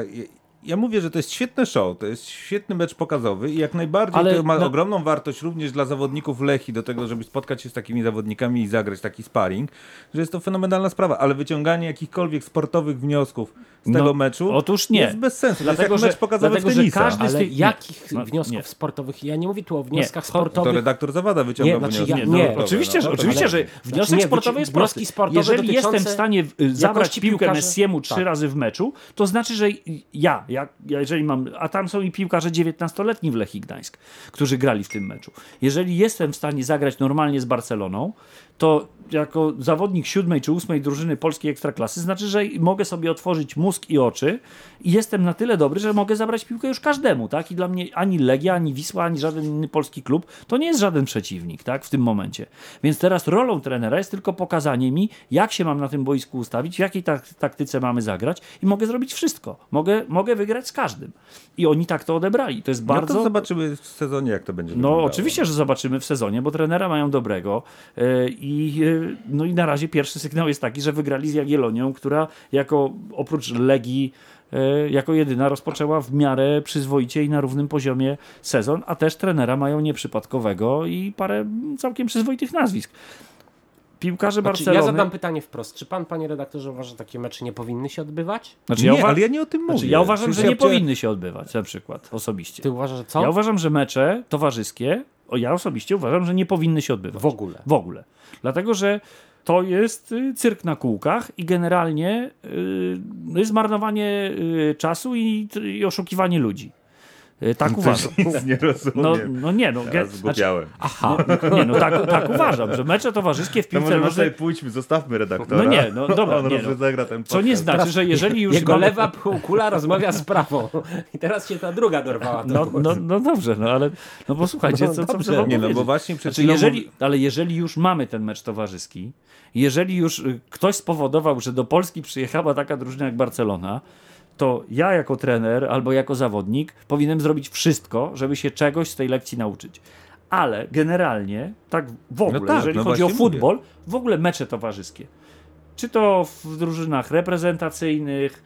Ja, mówię, że to jest świetne show, to jest świetny mecz pokazowy i jak najbardziej Ale to ma na- ogromną wartość również dla zawodników Lechi do tego, żeby spotkać się z takimi zawodnikami i zagrać taki sparring, że jest to fenomenalna sprawa, ale wyciąganie jakichkolwiek sportowych wniosków z No, tego meczu otóż nie. jest bez sensu. Dlatego, to jest że- jak mecz pokazowy dlatego, że tenisa. każdy- Ale z tych- jakich nie, wniosków nie. sportowych? Ja nie mówię tu o wnioskach to To sportowych. redaktor Zawada wyciąga Nie, znaczy wnioski. ja- Nie, no, nie, oczywiście, no że, to- oczywiście, że wniosek nie, sportowy jest wnioski prosty. sportowe Jeżeli dotyczące jestem w stanie y, zabrać piłkę Messiemu trzy tak. razy w meczu, to znaczy, że ja, ja, ja jeżeli mam, a tam są i piłkarze 19-letni w Lechii Gdańsk, którzy grali w tym meczu. Jeżeli jestem w stanie zagrać normalnie z Barceloną, to jako zawodnik siódmej czy ósmej drużyny polskiej ekstraklasy znaczy, że mogę sobie otworzyć mózg i oczy i jestem na tyle dobry, że mogę zabrać piłkę już każdemu, tak? I dla mnie ani Legia, ani Wisła, ani żaden inny polski klub to nie jest żaden przeciwnik, tak? W tym momencie. Więc teraz rolą trenera jest tylko pokazanie mi, jak się mam na tym boisku ustawić, w jakiej tak, taktyce mamy zagrać i mogę zrobić wszystko. Mogę, mogę wygrać z każdym. I oni tak to odebrali. To jest No bardzo... to zobaczymy w sezonie, jak to będzie No wyglądało. oczywiście, że zobaczymy w sezonie, bo trenera mają dobrego yy, i yy, no i na razie pierwszy sygnał jest taki, że wygrali z Jagiellonią, która jako oprócz Legii yy, jako jedyna rozpoczęła w miarę przyzwoicie i na równym poziomie sezon, a też trenera mają nieprzypadkowego i parę całkiem przyzwoitych nazwisk. Piłkarze Znaczy, Barcelony... ja zadam pytanie wprost. Czy pan, panie redaktorze, uważa, że takie mecze nie powinny się odbywać? Znaczy, Nie, ja, uwa- ale ja nie o tym mówię. znaczy, ja uważam, Przecież że ja nie powinny się odbywać na przykład osobiście. Ty uważasz, że co? Ja uważam, że mecze towarzyskie, ja osobiście uważam, że nie powinny się odbywać. W ogóle. W ogóle. Dlatego, że to jest y, cyrk na kółkach i generalnie y, no jest marnowanie y, czasu i, i oszukiwanie ludzi. Y, Tak uważam. Nic nie rozumiem. No, no nie, no, Ja ge- znaczy, zgłupiałem. Aha. nie, no tak, tak uważam, że mecze towarzyskie w piłce może my nożnej, sobie pójdźmy, zostawmy redaktora. No nie, no dobra, On nie, no. zagra ten co nie znaczy, że jeżeli już Jego mamy- lewa półkula rozmawia z prawą. I teraz się ta druga dorwała. do no, no, no dobrze, no ale no posłuchajcie, co, co dobrze. trzeba Nie, no bo właśnie przed Znaczy, jeżeli, ale jeżeli już mamy ten mecz towarzyski, jeżeli już y, ktoś spowodował, że do Polski przyjechała taka drużyna jak Barcelona, to ja jako trener albo jako zawodnik powinienem zrobić wszystko, żeby się czegoś z tej lekcji nauczyć. Ale generalnie, tak w ogóle, No tak, jeżeli no chodzi o futbol, w ogóle mecze towarzyskie. Czy to w drużynach reprezentacyjnych,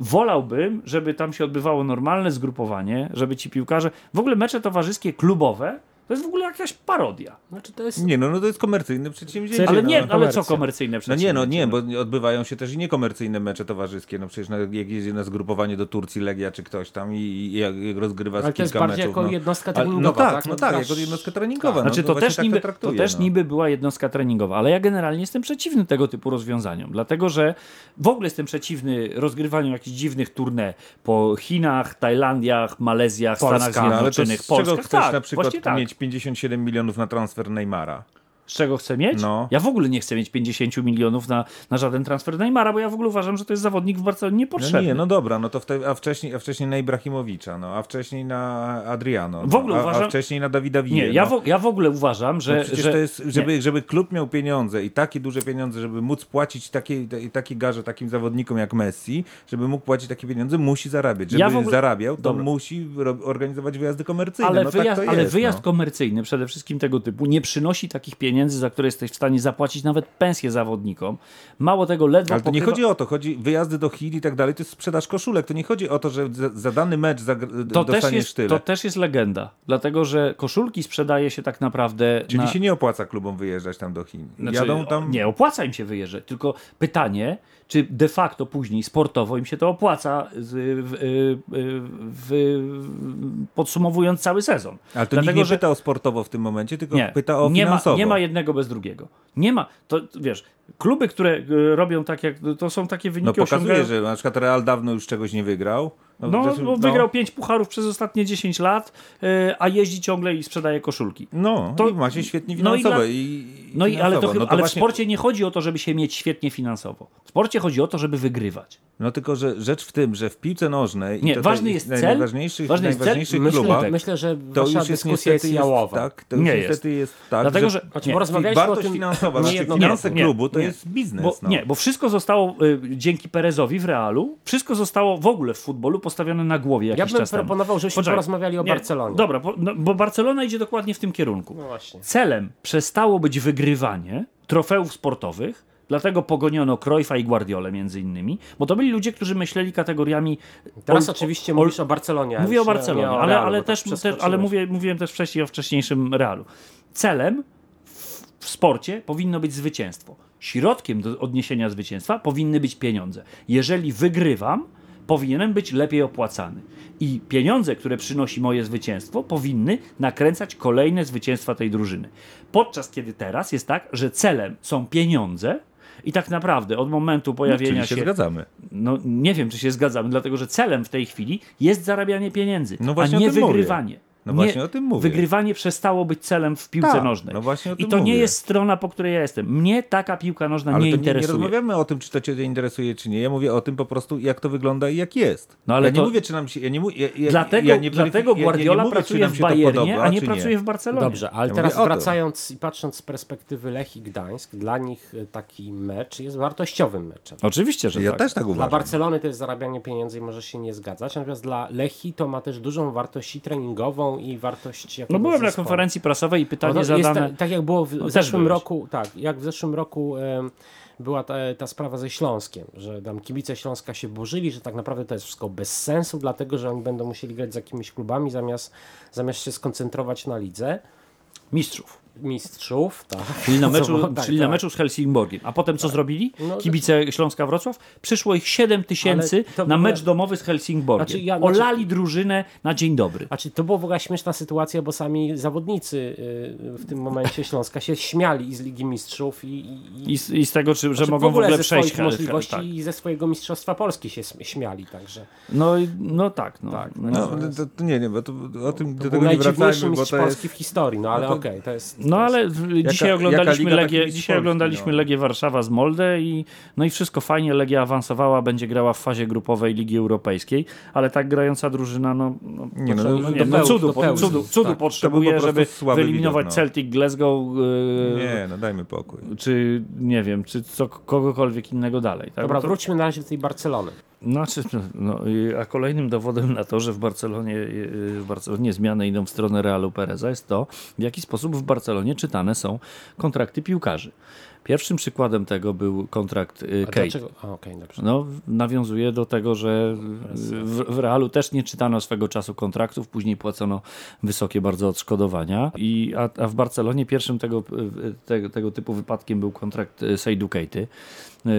wolałbym, żeby tam się odbywało normalne zgrupowanie, żeby ci piłkarze, w ogóle mecze towarzyskie, klubowe, to jest w ogóle jakaś parodia. Znaczy to jest... Nie, no, no to jest komercyjne przedsięwzięcie. Ale no. nie, ale co komercyjne No przecież? nie, no nie, bo odbywają się też i niekomercyjne mecze towarzyskie. No przecież na, jak jedzie na zgrupowanie do Turcji Legia czy ktoś tam i, i jak, rozgrywa z Ale to jest kilka bardziej meczów. jako no. jednostka Ale- treningowa, No tak, tak? no No tak, jako jednostka treningowa. Znaczy no, to, też tak niby, to traktuje, też no. niby była jednostka treningowa, ale ja generalnie jestem przeciwny tego typu rozwiązaniom, dlatego że w ogóle jestem przeciwny rozgrywaniu jakichś dziwnych tournée po Chinach, Tajlandiach, Malezjach, Polska. Stanach No, ale to Zjednoczonych, z czego Polskach. chcesz tak, na przykład właśnie tak. mieć 57 milionów na transfer Neymara? Z czego chcę mieć? No. Ja w ogóle nie chcę mieć 50 milionów na, na żaden transfer Neymara, bo ja w ogóle uważam, że to jest zawodnik w Barcelonie No niepotrzebny. nie, no dobra, no to wte, a, wcześniej, a wcześniej na Ibrahimowicza, no, a wcześniej na Adriano, W ogóle no, a, uważam- a wcześniej na Dawida Villa. Nie, ja, no. w, ja w ogóle uważam, że... No przecież że to jest, nie. żeby, żeby klub miał pieniądze i takie duże pieniądze, żeby móc płacić takie, takie garze takim zawodnikom jak Messi, żeby mógł płacić takie pieniądze, musi zarabiać. Żeby Ja ogóle- zarabiał, to Dobra. musi organizować wyjazdy komercyjne. Ale, no, wyjazd, tak to ale jest, wyjazd no. komercyjny przede wszystkim tego typu nie przynosi takich pieniędzy pieniędzy, za które jesteś w stanie zapłacić nawet pensję zawodnikom. Mało tego, ledwo Ale to nie pokrywa- chodzi o to, chodzi wyjazdy do Chin i tak dalej, to jest sprzedaż koszulek. To nie chodzi o to, że za, za dany mecz zagr- to dostaniesz jest, tyle. to też jest legenda, dlatego że koszulki sprzedaje się tak naprawdę Czyli na... się nie opłaca klubom wyjeżdżać tam do Chin. Znaczy, Jadą tam... Nie, opłaca im się wyjeżdżać, tylko pytanie, czy de facto później sportowo im się to opłaca, w, w, w, podsumowując cały sezon. Ale to Dlatego, nie że- pyta o sportowo w tym momencie, tylko Nie, pyta o nie ma, finansowo. nie ma jednego bez drugiego. Nie ma, to wiesz, kluby, które y, robią tak jak, to są takie No wyniki pokazuje, osiągają- że na przykład Real dawno już czegoś nie wygrał. No, zresztą- bo wygrał pięć pucharów przez ostatnie 10 lat, y, a jeździ ciągle i sprzedaje koszulki. No, To- i macie świetnie no i finansowe. dla- i, No i ale, to, finansowo. no ale właśnie- w sporcie nie chodzi o to, żeby się mieć świetnie finansowo. W sporcie chodzi o to, żeby wygrywać. No tylko, że rzecz w tym, że w piłce nożnej Nie, ważny jest cel, najważniejszych, ważny jest cel. najważniejszych Myślę, klubach, myślę, że to już jest dyskusja jest niestety jałowa. tak, to już Nie niestety jest, tak, Dlatego, że że nie, porozmawialiśmy o wartość tym finansowa, znaczy niejednokrotnie. finanse Nie, klubu to nie. jest biznes. Bo, no. Nie, bo wszystko zostało y, dzięki Perezowi w Realu, wszystko zostało w ogóle w futbolu postawione na głowie jakiś Ja bym czas proponował, żebyśmy Poczekaj. porozmawiali o Nie, Barcelonie. Dobra, bo, no, bo Barcelona idzie dokładnie w tym kierunku. No. Celem przestało być wygrywanie trofeów sportowych, dlatego pogoniono Cruyffa i Guardiolę między innymi, bo to byli ludzie, którzy myśleli kategoriami... Teraz ol- oczywiście ol- mówisz o Barcelonie. Mówię o nie- Barcelonie, nie o ale, ale, tak też, też, ale mówię, mówiłem też wcześniej o wcześniejszym Realu. Celem w, w sporcie powinno być zwycięstwo. Środkiem do odniesienia zwycięstwa powinny być pieniądze. Jeżeli wygrywam, powinienem być lepiej opłacany. I pieniądze, które przynosi moje zwycięstwo, powinny nakręcać kolejne zwycięstwa tej drużyny. Podczas kiedy teraz jest tak, że celem są pieniądze i tak naprawdę od momentu No, pojawienia czyli się się zgadzamy. no nie wiem, czy się zgadzamy, dlatego że celem w tej chwili jest zarabianie pieniędzy, No a nie tym mówię. Wygrywanie. No nie, właśnie o tym mówię. Wygrywanie przestało być celem w piłce Tak, nożnej. no właśnie o I tym to nie mówię. jest strona, po której ja jestem. Mnie taka piłka nożna Ale nie to nie, nie interesuje. rozmawiamy o tym, czy to cię interesuje, czy nie. Ja mówię o tym po prostu, jak to wygląda i jak jest. No ale ja nie to- mówię, czy nam się... Ja nie, mu- ja, ja, dlatego ja nie dlatego nie Guardiola mówię, czy pracuje nam w się to Bayernie, podoba, a nie pracuje w Barcelonie. Dobrze, ale Ja teraz to. wracając i patrząc z perspektywy Lech i Gdańsk, dla nich y, taki mecz jest wartościowym meczem. Oczywiście, że Ja tak. też tak Dla uważam. Barcelony to jest zarabianie pieniędzy i może się nie zgadzać, natomiast dla Lechi to ma też dużą wartość i treningową i wartość No jakiegoś byłem na zespołu. konferencji prasowej i pytanie No zadane... ta, tak jak było w No, zeszłym byłeś. roku, tak, jak w zeszłym roku była ta, ta sprawa ze Śląskiem, że tam kibice Śląska się burzyli, że tak naprawdę to jest wszystko bez sensu, dlatego że oni będą musieli grać z jakimiś klubami zamiast, zamiast się skoncentrować na lidze Mistrzów. Mistrzów. Tak. Czyli na meczu, Co- tak, czyli na tak. meczu z Helsingborgiem. A potem co zrobili? No, Kibice Śląska Wrocław? Przyszło ich 7 tysięcy Ale w na ogóle- mecz domowy z Helsingborgiem. Znaczy, ja- znaczy- Olali drużynę na dzień dobry. Znaczy, to była w ogóle śmieszna sytuacja, bo sami zawodnicy y, w tym momencie Śląska się śmiali i z Ligi Mistrzów i, i, I z, i z tego, czy, że znaczy, mogą w ogóle ze przejść. swoich możliwości tak. i ze swojego Mistrzostwa Polski się śmiali, także No, i- no tak. No. Tak, no. No, to, to nie, nie, bo to, o tym to do tego nie wracajmy, bo Polski w historii, no ale no to- okej, to jest... No ale w, dzisiaj jaka oglądaliśmy Legię, dzisiaj Polski, oglądaliśmy no. Legię Warszawa z Molde i no i wszystko fajnie, Legia awansowała, będzie grała w fazie grupowej Ligi Europejskiej, ale tak grająca drużyna, no, no, Nie, no, nie, no cudu, cudu, cudu Tak. potrzebuje, po żeby wyeliminować widok, no. Celtic Glasgow, yy, Nie, no dajmy pokój. czy nie wiem, czy co, kogokolwiek innego dalej. Tak? Dobra, wróćmy na razie do tej Barcelony. Znaczy, no, i- a kolejnym dowodem na to, że w Barcelonie, y, w Barcelonie zmiany idą w stronę Realu Pereza jest to, w jaki sposób w Barcelonie czytane są kontrakty piłkarzy. Pierwszym przykładem tego był kontrakt y, Kate. dlaczego? A, dobrze. No, nawiązuje do tego, że w, w Realu też nie czytano swego czasu kontraktów, później płacono wysokie bardzo odszkodowania. I, a, a w Barcelonie pierwszym tego, tego, tego typu wypadkiem był kontrakt Sejdu Kejty, e,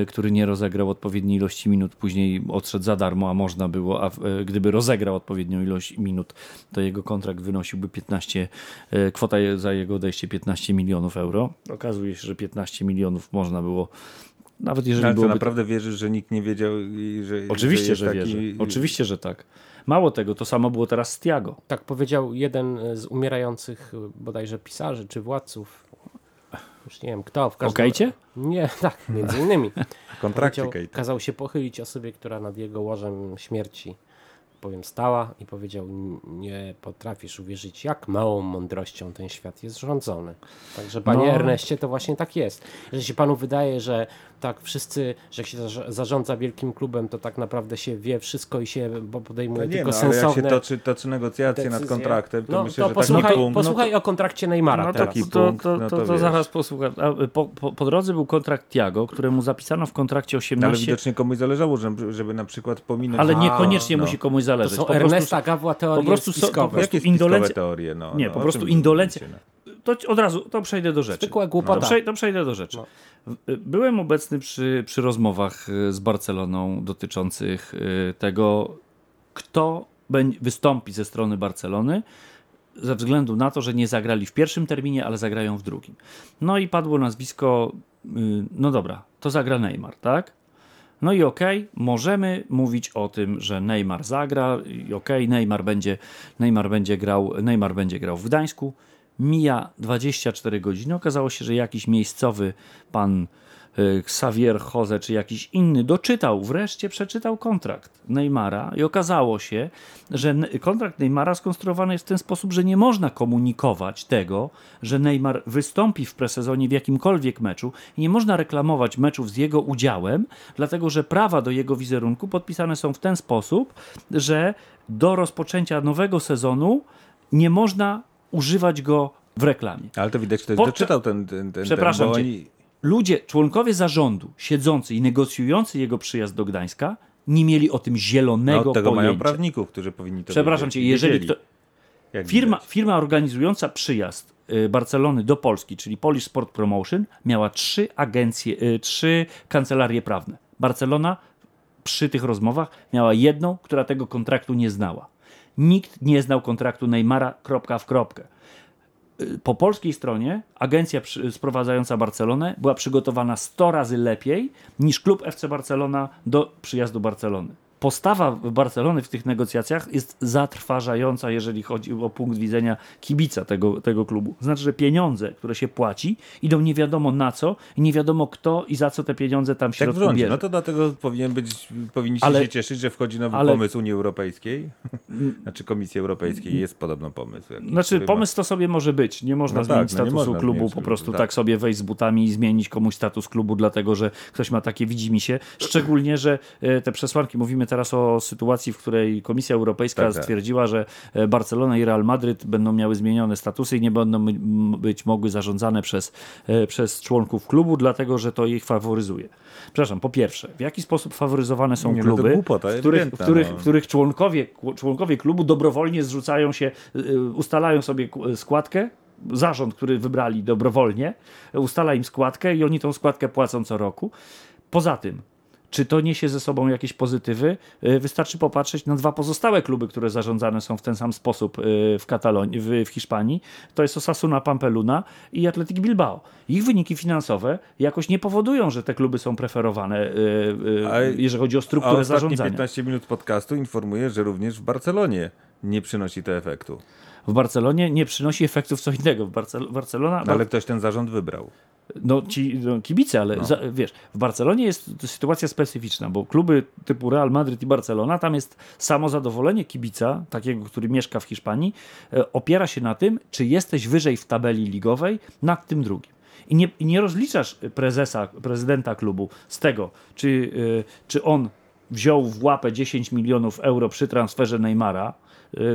który nie rozegrał odpowiedniej ilości minut, później odszedł za darmo, a można było, a e, gdyby rozegrał odpowiednią ilość minut, to jego kontrakt wynosiłby 15, e, kwota za jego odejście 15 milionów euro. Okazuje się, że 15 milionów można było nawet jeżeli Ale to byłoby naprawdę wierzysz, że nikt nie wiedział i że Oczywiście, jest że taki... wierzę. Oczywiście, że tak. Mało tego, to samo było teraz z Tiago. Tak powiedział jeden z umierających y, bodajże pisarzy czy władców. Już nie wiem kto. W każdym... Okejcie? Nie, tak, między innymi. Kontrakcie Kate. kazał się pochylić osobie, która nad jego łożem śmierci powiem, stała i powiedział: "N- Nie potrafisz uwierzyć, jak małą mądrością ten świat jest rządzony. Także, panie No. Erneście, to właśnie tak jest. Że się panu wydaje, że tak wszyscy, że jak się zarządza wielkim klubem, to tak naprawdę się wie wszystko i się bo podejmuje To nie, tylko no, ale jak się toczy, toczy negocjacje nad decyzje. kontraktem, to no, myślę, to że posłuchaj, taki punkt... posłuchaj o kontrakcie Neymara No to, teraz. taki to, punkt, to, no to, to to wiesz. zaraz posłucham. A, Po, po, po drodze był kontrakt Tiago, któremu zapisano w kontrakcie No, ale 18, widocznie komuś zależało, żeby, żeby na przykład pominąć... ale A, niekoniecznie no. musi komuś To zależeć. są Po Ernesta Gawła teorie po prostu spiskowe. po prostu indolencja- teorie? No, Nie, no, po prostu indolencja- no? to od razu to przejdę do rzeczy. Zwykła To, głupota. to przejdę do rzeczy. Byłem obecny przy, przy rozmowach y, z Barceloną dotyczących y, tego, kto wystąpi ze strony Barcelony ze względu na to, że nie zagrali w pierwszym terminie, ale zagrają w drugim. No i padło nazwisko, y, no dobra, to zagra Neymar, tak? No i okej, możemy mówić o tym, że Neymar zagra i okej, Neymar będzie, Neymar będzie grał, Neymar będzie grał w Gdańsku. Mija 24 godziny. Okazało się, że jakiś miejscowy pan y, Xavier Jose czy jakiś inny doczytał, wreszcie przeczytał kontrakt Neymara i okazało się, że kontrakt Neymara skonstruowany jest w ten sposób, że nie można komunikować tego, że Neymar wystąpi w presezonie w jakimkolwiek meczu i nie można reklamować meczów z jego udziałem, dlatego że prawa do jego wizerunku podpisane są w ten sposób, że do rozpoczęcia nowego sezonu nie można używać go w reklamie. Ale to widać, ktoś Podczas- doczytał ten, ten, ten Przepraszam ten, oni... Ludzie, członkowie zarządu, siedzący i negocjujący jego przyjazd do Gdańska, nie mieli o tym No, zielonego od tego mają pojęcia. prawników, którzy powinni to Przepraszam wiedzieć. cię, jeżeli Wiedzieli, kto, firma, widać. firma organizująca przyjazd y, Barcelony do Polski, czyli Polish Sport Promotion, miała trzy agencje, y, trzy kancelarie prawne. Barcelona przy tych rozmowach miała jedną, która tego kontraktu nie znała. Nikt nie znał kontraktu Neymara kropka w kropkę. Y, Po polskiej stronie agencja sprowadzająca Barcelonę była przygotowana 100 razy lepiej niż klub FC Barcelona do przyjazdu Barcelony. Postawa Barcelony w tych negocjacjach jest zatrważająca, jeżeli chodzi o punkt widzenia kibica tego, tego klubu. Znaczy, że pieniądze, które się płaci, idą nie wiadomo na co i nie wiadomo kto i za co te pieniądze tam w Tak bierze. No to dlatego powinien być, powinniście Ale- się cieszyć, że wchodzi nowy ale- pomysł Unii Europejskiej. znaczy Komisji Europejskiej jest podobno pomysł. jakiś, Znaczy, który ma- pomysł to sobie może być. Nie można No tak, zmienić no nie statusu można klubu, zmienić po prostu tak. tak. sobie wejść z butami i zmienić komuś status klubu, dlatego że ktoś ma takie widzimisię. Szczególnie, że e, te przesłanki, mówimy teraz o sytuacji, w której Komisja Europejska Tak, tak. stwierdziła, że e, Barcelona i Real Madryt będą miały zmienione statusy i nie będą być mogły zarządzane przez, e, przez członków klubu, dlatego że to ich faworyzuje. Przepraszam, po pierwsze, w jaki sposób faworyzowane są Nie, no kluby, głupota w których, w których, no. w których członkowie, członkowie klubu dobrowolnie zrzucają się, y, ustalają sobie składkę, zarząd, który wybrali dobrowolnie, ustala im składkę i oni tą składkę płacą co roku. Poza tym, czy to niesie ze sobą jakieś pozytywy? Y, Wystarczy popatrzeć na dwa pozostałe kluby, które zarządzane są w ten sam sposób y, w Katalonii, w, w Hiszpanii. To jest Osasuna Pampeluna i Athletic Bilbao. Ich wyniki finansowe jakoś nie powodują, że te kluby są preferowane, A- jeżeli chodzi o A strukturę ostatnie zarządzania. 15 minut podcastu informuje, że również w Barcelonie nie przynosi to efektu. W Barcelonie nie przynosi efektów co innego. W Barcel Barcelona, No, ale ktoś ten zarząd wybrał. no ci no, kibice, ale za, wiesz, w Barcelonie jest sytuacja specyficzna, bo kluby typu Real Madryt i Barcelona, tam jest samo zadowolenie kibica, takiego, który mieszka w Hiszpanii, e, opiera się na tym, czy jesteś wyżej w tabeli ligowej nad tym drugim. I nie, i nie rozliczasz prezesa, prezydenta klubu z tego, czy, e, czy on wziął w łapę 10 milionów euro przy transferze Neymara,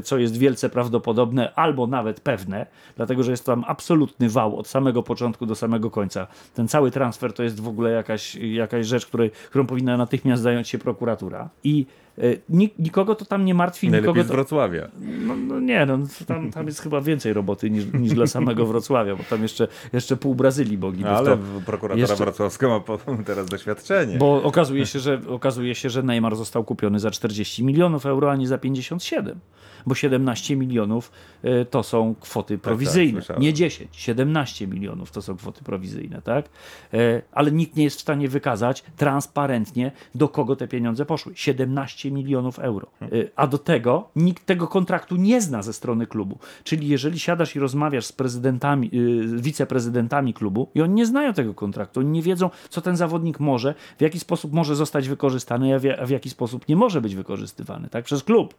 co jest wielce prawdopodobne albo nawet pewne, dlatego że jest tam absolutny wał od samego początku do samego końca. Ten cały transfer to jest w ogóle jakaś, jakaś rzecz, której, którą powinna natychmiast zająć się prokuratura. I y, nik, nikogo to tam nie martwi, Najlepiej nikogo z Wrocławia. no, no nie, no, tam, tam jest chyba więcej roboty niż, niż dla samego Wrocławia, bo tam jeszcze, jeszcze pół Brazylii mogliby w Ale to prokuratora jeszcze- wrocławska ma teraz doświadczenie. bo okazuje się, że, okazuje się, że Neymar został kupiony za 40 milionów euro, a nie za 57. Bo 17 milionów y, to są kwoty prowizyjne. słyszałem. nie 10, 17 milionów to są kwoty prowizyjne, tak? E, Ale nikt nie jest w stanie wykazać transparentnie, do kogo te pieniądze poszły. 17 milionów euro. E, A do tego nikt tego kontraktu nie zna ze strony klubu. Czyli jeżeli siadasz i rozmawiasz z prezydentami, y, wiceprezydentami klubu i oni nie znają tego kontraktu, oni nie wiedzą, co ten zawodnik może, w jaki sposób może zostać wykorzystany, a w, a w jaki sposób nie może być wykorzystywany, tak? Przez klub.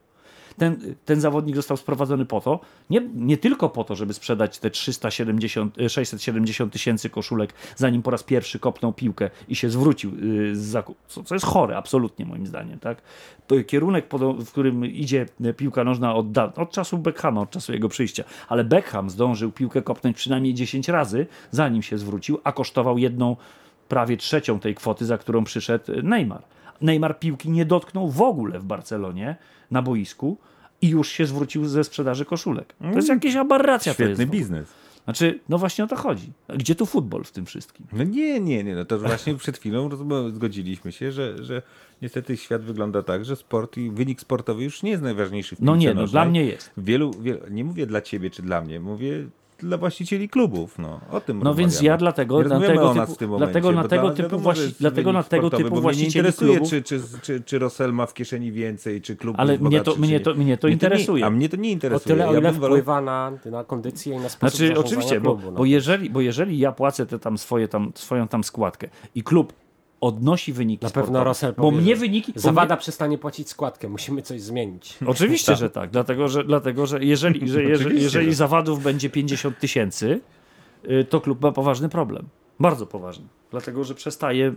Ten, ten zawodnik został sprowadzony po to, nie, nie tylko po to, żeby sprzedać te 370, e, 670 tysięcy koszulek, zanim po raz pierwszy kopnął piłkę i się zwrócił y, z zakupu, co, co jest chore absolutnie moim zdaniem. Tak? To kierunek, w którym idzie e, piłka nożna od, od czasu Beckhama, od czasu jego przyjścia, ale Beckham zdążył piłkę kopnąć przynajmniej 10 razy, zanim się zwrócił, a kosztował jedną prawie trzecią tej kwoty, za którą przyszedł Neymar. Neymar piłki nie dotknął w ogóle w Barcelonie na boisku i już się zwrócił ze sprzedaży koszulek. To jest jakaś aberracja. to Mm. Świetny jest. biznes. Znaczy, no właśnie o to chodzi. Gdzie tu futbol w tym wszystkim? No nie, nie, nie. No to właśnie przed chwilą zgodziliśmy się, że, że niestety świat wygląda tak, że sport i wynik sportowy już nie jest najważniejszy w No nie, no dla mnie jest. Wielu, wielu, nie mówię dla ciebie czy dla mnie, mówię dla właścicieli klubów. No, o tym No więc ja dlatego Nie na tego o nas typu- w tym momencie, dlatego na bo tego dla- typu wiadomo, właści- dlatego na tego typu bo mnie nie właścicieli interesuje, klubów- czy, czy, czy, czy Rosell ma w kieszeni więcej, czy klub Ale jest mnie to- mnie to- nie. mnie to nie- interesuje. a mnie to nie O interesuje. tyle, o Ja ile wolał- wpływa na, na kondycję i na sposób Znaczy, oczywiście, bo, klubu. no. bo, jeżeli, bo jeżeli ja płacę te tam swoje tam, swoją tam składkę i klub odnosi wyniki Na pewno Rosell bo mnie wyniki... Zawada mnie, przestanie płacić składkę, musimy coś zmienić. oczywiście, że tak, dlatego że, dlatego, że jeżeli, że, jeżeli, jeżeli że- zawadów będzie 50 tysięcy, y, to klub ma poważny problem. Bardzo poważny. Dlatego, że przestaje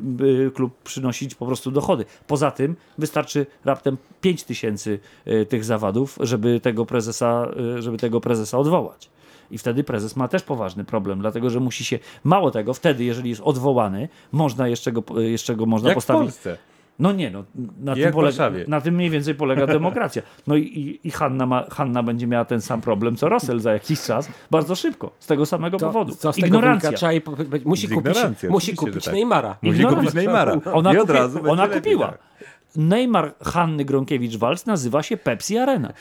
y, klub przynosić po prostu dochody. Poza tym wystarczy raptem 5 tysięcy y, tych zawadów, żeby tego prezesa, żeby tego prezesa odwołać. I wtedy prezes ma też poważny problem, dlatego że musi się, mało tego, wtedy, jeżeli jest odwołany, można jeszcze go, jeszcze go można Jak w postawić. Polsce. No nie, no, na, Jak tym w polega, na tym mniej więcej polega demokracja. No i, i, i Hanna, ma, Hanna będzie miała ten sam problem co Rosell za jakiś czas, bardzo szybko, z tego samego To, powodu. co z tego Ignorancja. wynika? Trzeba jej musi kupić, Ignorancja, musi kupić tak. Neymara. Musi Ignorancja. kupić Neymara. Ona, I od kupi, ona lepiej, kupiła. tak. Neymar Hanny Gronkiewicz-Walc nazywa się Pepsi Arena.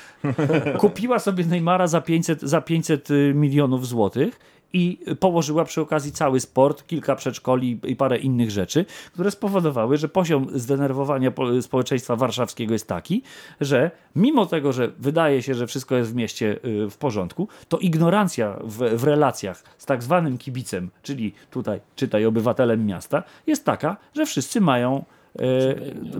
Kupiła sobie Neymara za 500, za 500 y, milionów złotych i położyła przy okazji cały sport, kilka przedszkoli i parę innych rzeczy, które spowodowały, że poziom zdenerwowania po- społeczeństwa warszawskiego jest taki, że mimo tego, że wydaje się, że wszystko jest w mieście y, w porządku, to ignorancja w, w relacjach z tak zwanym kibicem, czyli tutaj czytaj obywatelem miasta, jest taka, że wszyscy mają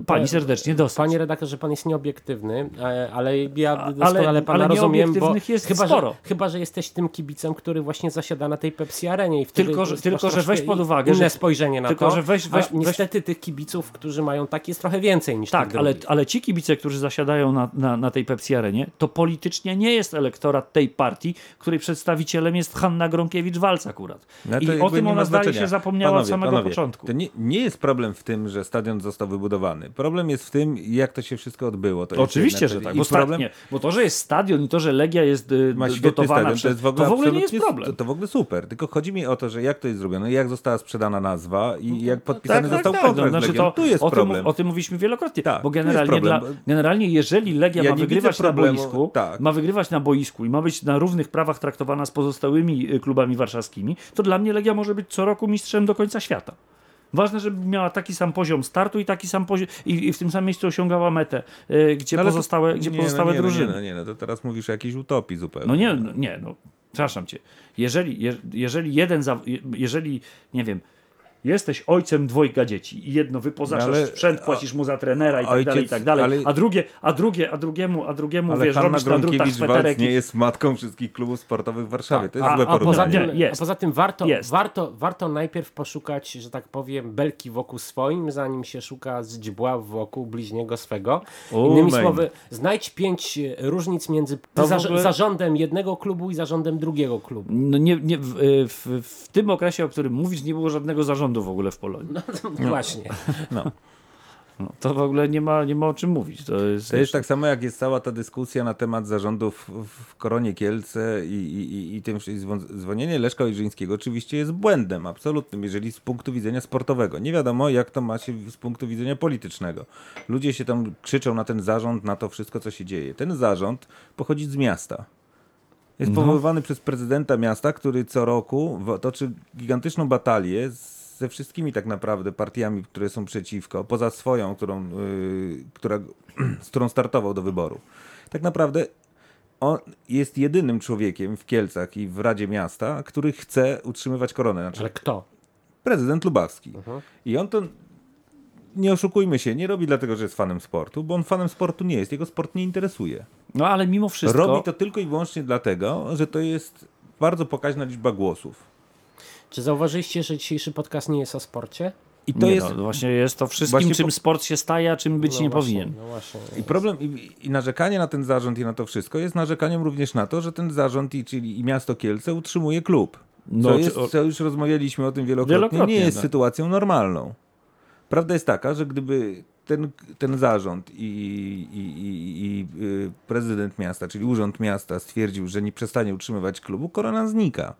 pani serdecznie dosyć. Panie redaktorze, pan jest nieobiektywny, e, ale ja doskonale ale- pana ale rozumiem, bo jest chyba, sporo. Że, chyba, że jesteś tym kibicem, który właśnie zasiada na tej Pepsi Arenie i Tylko, że- tylko, że weź pod uwagę, inne że- spojrzenie na tylko, to. że weź- weź- weź- niestety tych kibiców, którzy mają tak jest trochę więcej niż Tak, tych ale, ale ci kibice, którzy zasiadają na, na, na tej Pepsi Arenie, to politycznie nie jest elektorat tej partii, której przedstawicielem jest Hanna Gronkiewicz-Walc akurat. No I o tym ona zdaje się zapomniała Panowie, od samego panowie, początku. To nie, nie jest problem w tym, że stadion został wybudowany. Problem jest w tym, jak to się wszystko odbyło. To Oczywiście, że tak. Bo, problem, nie, bo to, że jest stadion i to, że Legia jest y, ma dotowana stadion, przez... to jest w ogóle, to w ogóle nie jest problem. To, to w ogóle super, tylko chodzi mi o to, że jak to jest zrobione, jak została sprzedana nazwa i jak podpisany został kontrakt no, z znaczy Legią. to, tu jest o, problem. Tym, o tym mówiliśmy wielokrotnie, Tak, bo generalnie, dla, generalnie jeżeli Legia Ja ma wygrywać na boisku, tak. ma wygrywać na boisku i ma być na równych prawach traktowana z pozostałymi y, klubami warszawskimi, to dla mnie Legia może być co roku mistrzem do końca świata. Ważne, żeby miała taki sam poziom startu i taki sam poziom i, i w tym samym miejscu osiągała metę, y, gdzie No ale to- pozostałe, gdzie nie, pozostałe no, nie, drużyny. No, nie, no, nie, no to teraz mówisz o jakiejś utopii zupełnie. No nie, no, nie, no, przepraszam cię. Jeżeli, je, jeżeli jeden, za, je- jeżeli, nie wiem, jesteś ojcem dwojga dzieci i jedno wypożyczasz No ale- sprzęt, płacisz mu za trenera i tak ojciec- dalej, i tak dalej, ale- a drugie, a drugie, a drugiemu, a drugiemu, Ale wiesz, Hanna robisz na drutach sweterek i... nie jest matką wszystkich klubów sportowych w Warszawie. To jest a, złe a, poza porównanie. tym, a poza tym warto, Jest. warto, warto najpierw poszukać, że tak powiem, belki wokół swoim, zanim się szuka źdźbła wokół bliźniego swego. Innymi Amen. słowy, znajdź pięć e, różnic między zarz- ogóle- zarządem jednego klubu i zarządem drugiego klubu. No nie, nie, w, w, w tym okresie, o którym mówisz, nie było żadnego zarządu w ogóle w Polonii. Właśnie. No, to w ogóle nie ma, nie ma o czym mówić. To jest, To jest tak samo, jak jest cała ta dyskusja na temat zarządów w Koronie Kielce i, i, i, tym zwolnienie Leszka Ojrzyńskiego oczywiście jest błędem absolutnym, jeżeli z punktu widzenia sportowego. Nie wiadomo, jak to ma się z punktu widzenia politycznego. Ludzie się tam krzyczą na ten zarząd, na to wszystko, co się dzieje. Ten zarząd pochodzi z miasta. Jest powoływany przez prezydenta miasta, który co roku toczy gigantyczną batalię z- ze wszystkimi tak naprawdę partiami, które są przeciwko, poza swoją, którą, yy, która, z którą startował do wyborów. Tak naprawdę on jest jedynym człowiekiem w Kielcach i w Radzie Miasta, który chce utrzymywać koronę. Znaczy Ale kto? prezydent Lubawski. I on to, nie oszukujmy się, nie robi dlatego, że jest fanem sportu, bo on fanem sportu nie jest, jego sport nie interesuje. No ale mimo wszystko... Robi to tylko i wyłącznie dlatego, że to jest bardzo pokaźna liczba głosów. Czy zauważyliście, że dzisiejszy podcast nie jest o sporcie? I to nie, jest. no, właśnie jest to wszystkim, Właśnie czym po- sport się staje, a czym być no nie właśnie, powinien. No właśnie. I problem, i, i narzekanie na ten zarząd i na to wszystko jest narzekaniem również na to, że ten zarząd, i, czyli i miasto Kielce, utrzymuje klub. No, co, jest, co już rozmawialiśmy o tym wielokrotnie, Wielokrotnie, nie jest tak. sytuacją normalną. Prawda jest taka, że gdyby ten, ten zarząd i, i, i, i y, prezydent miasta, czyli urząd miasta stwierdził, że nie przestanie utrzymywać klubu, korona znika.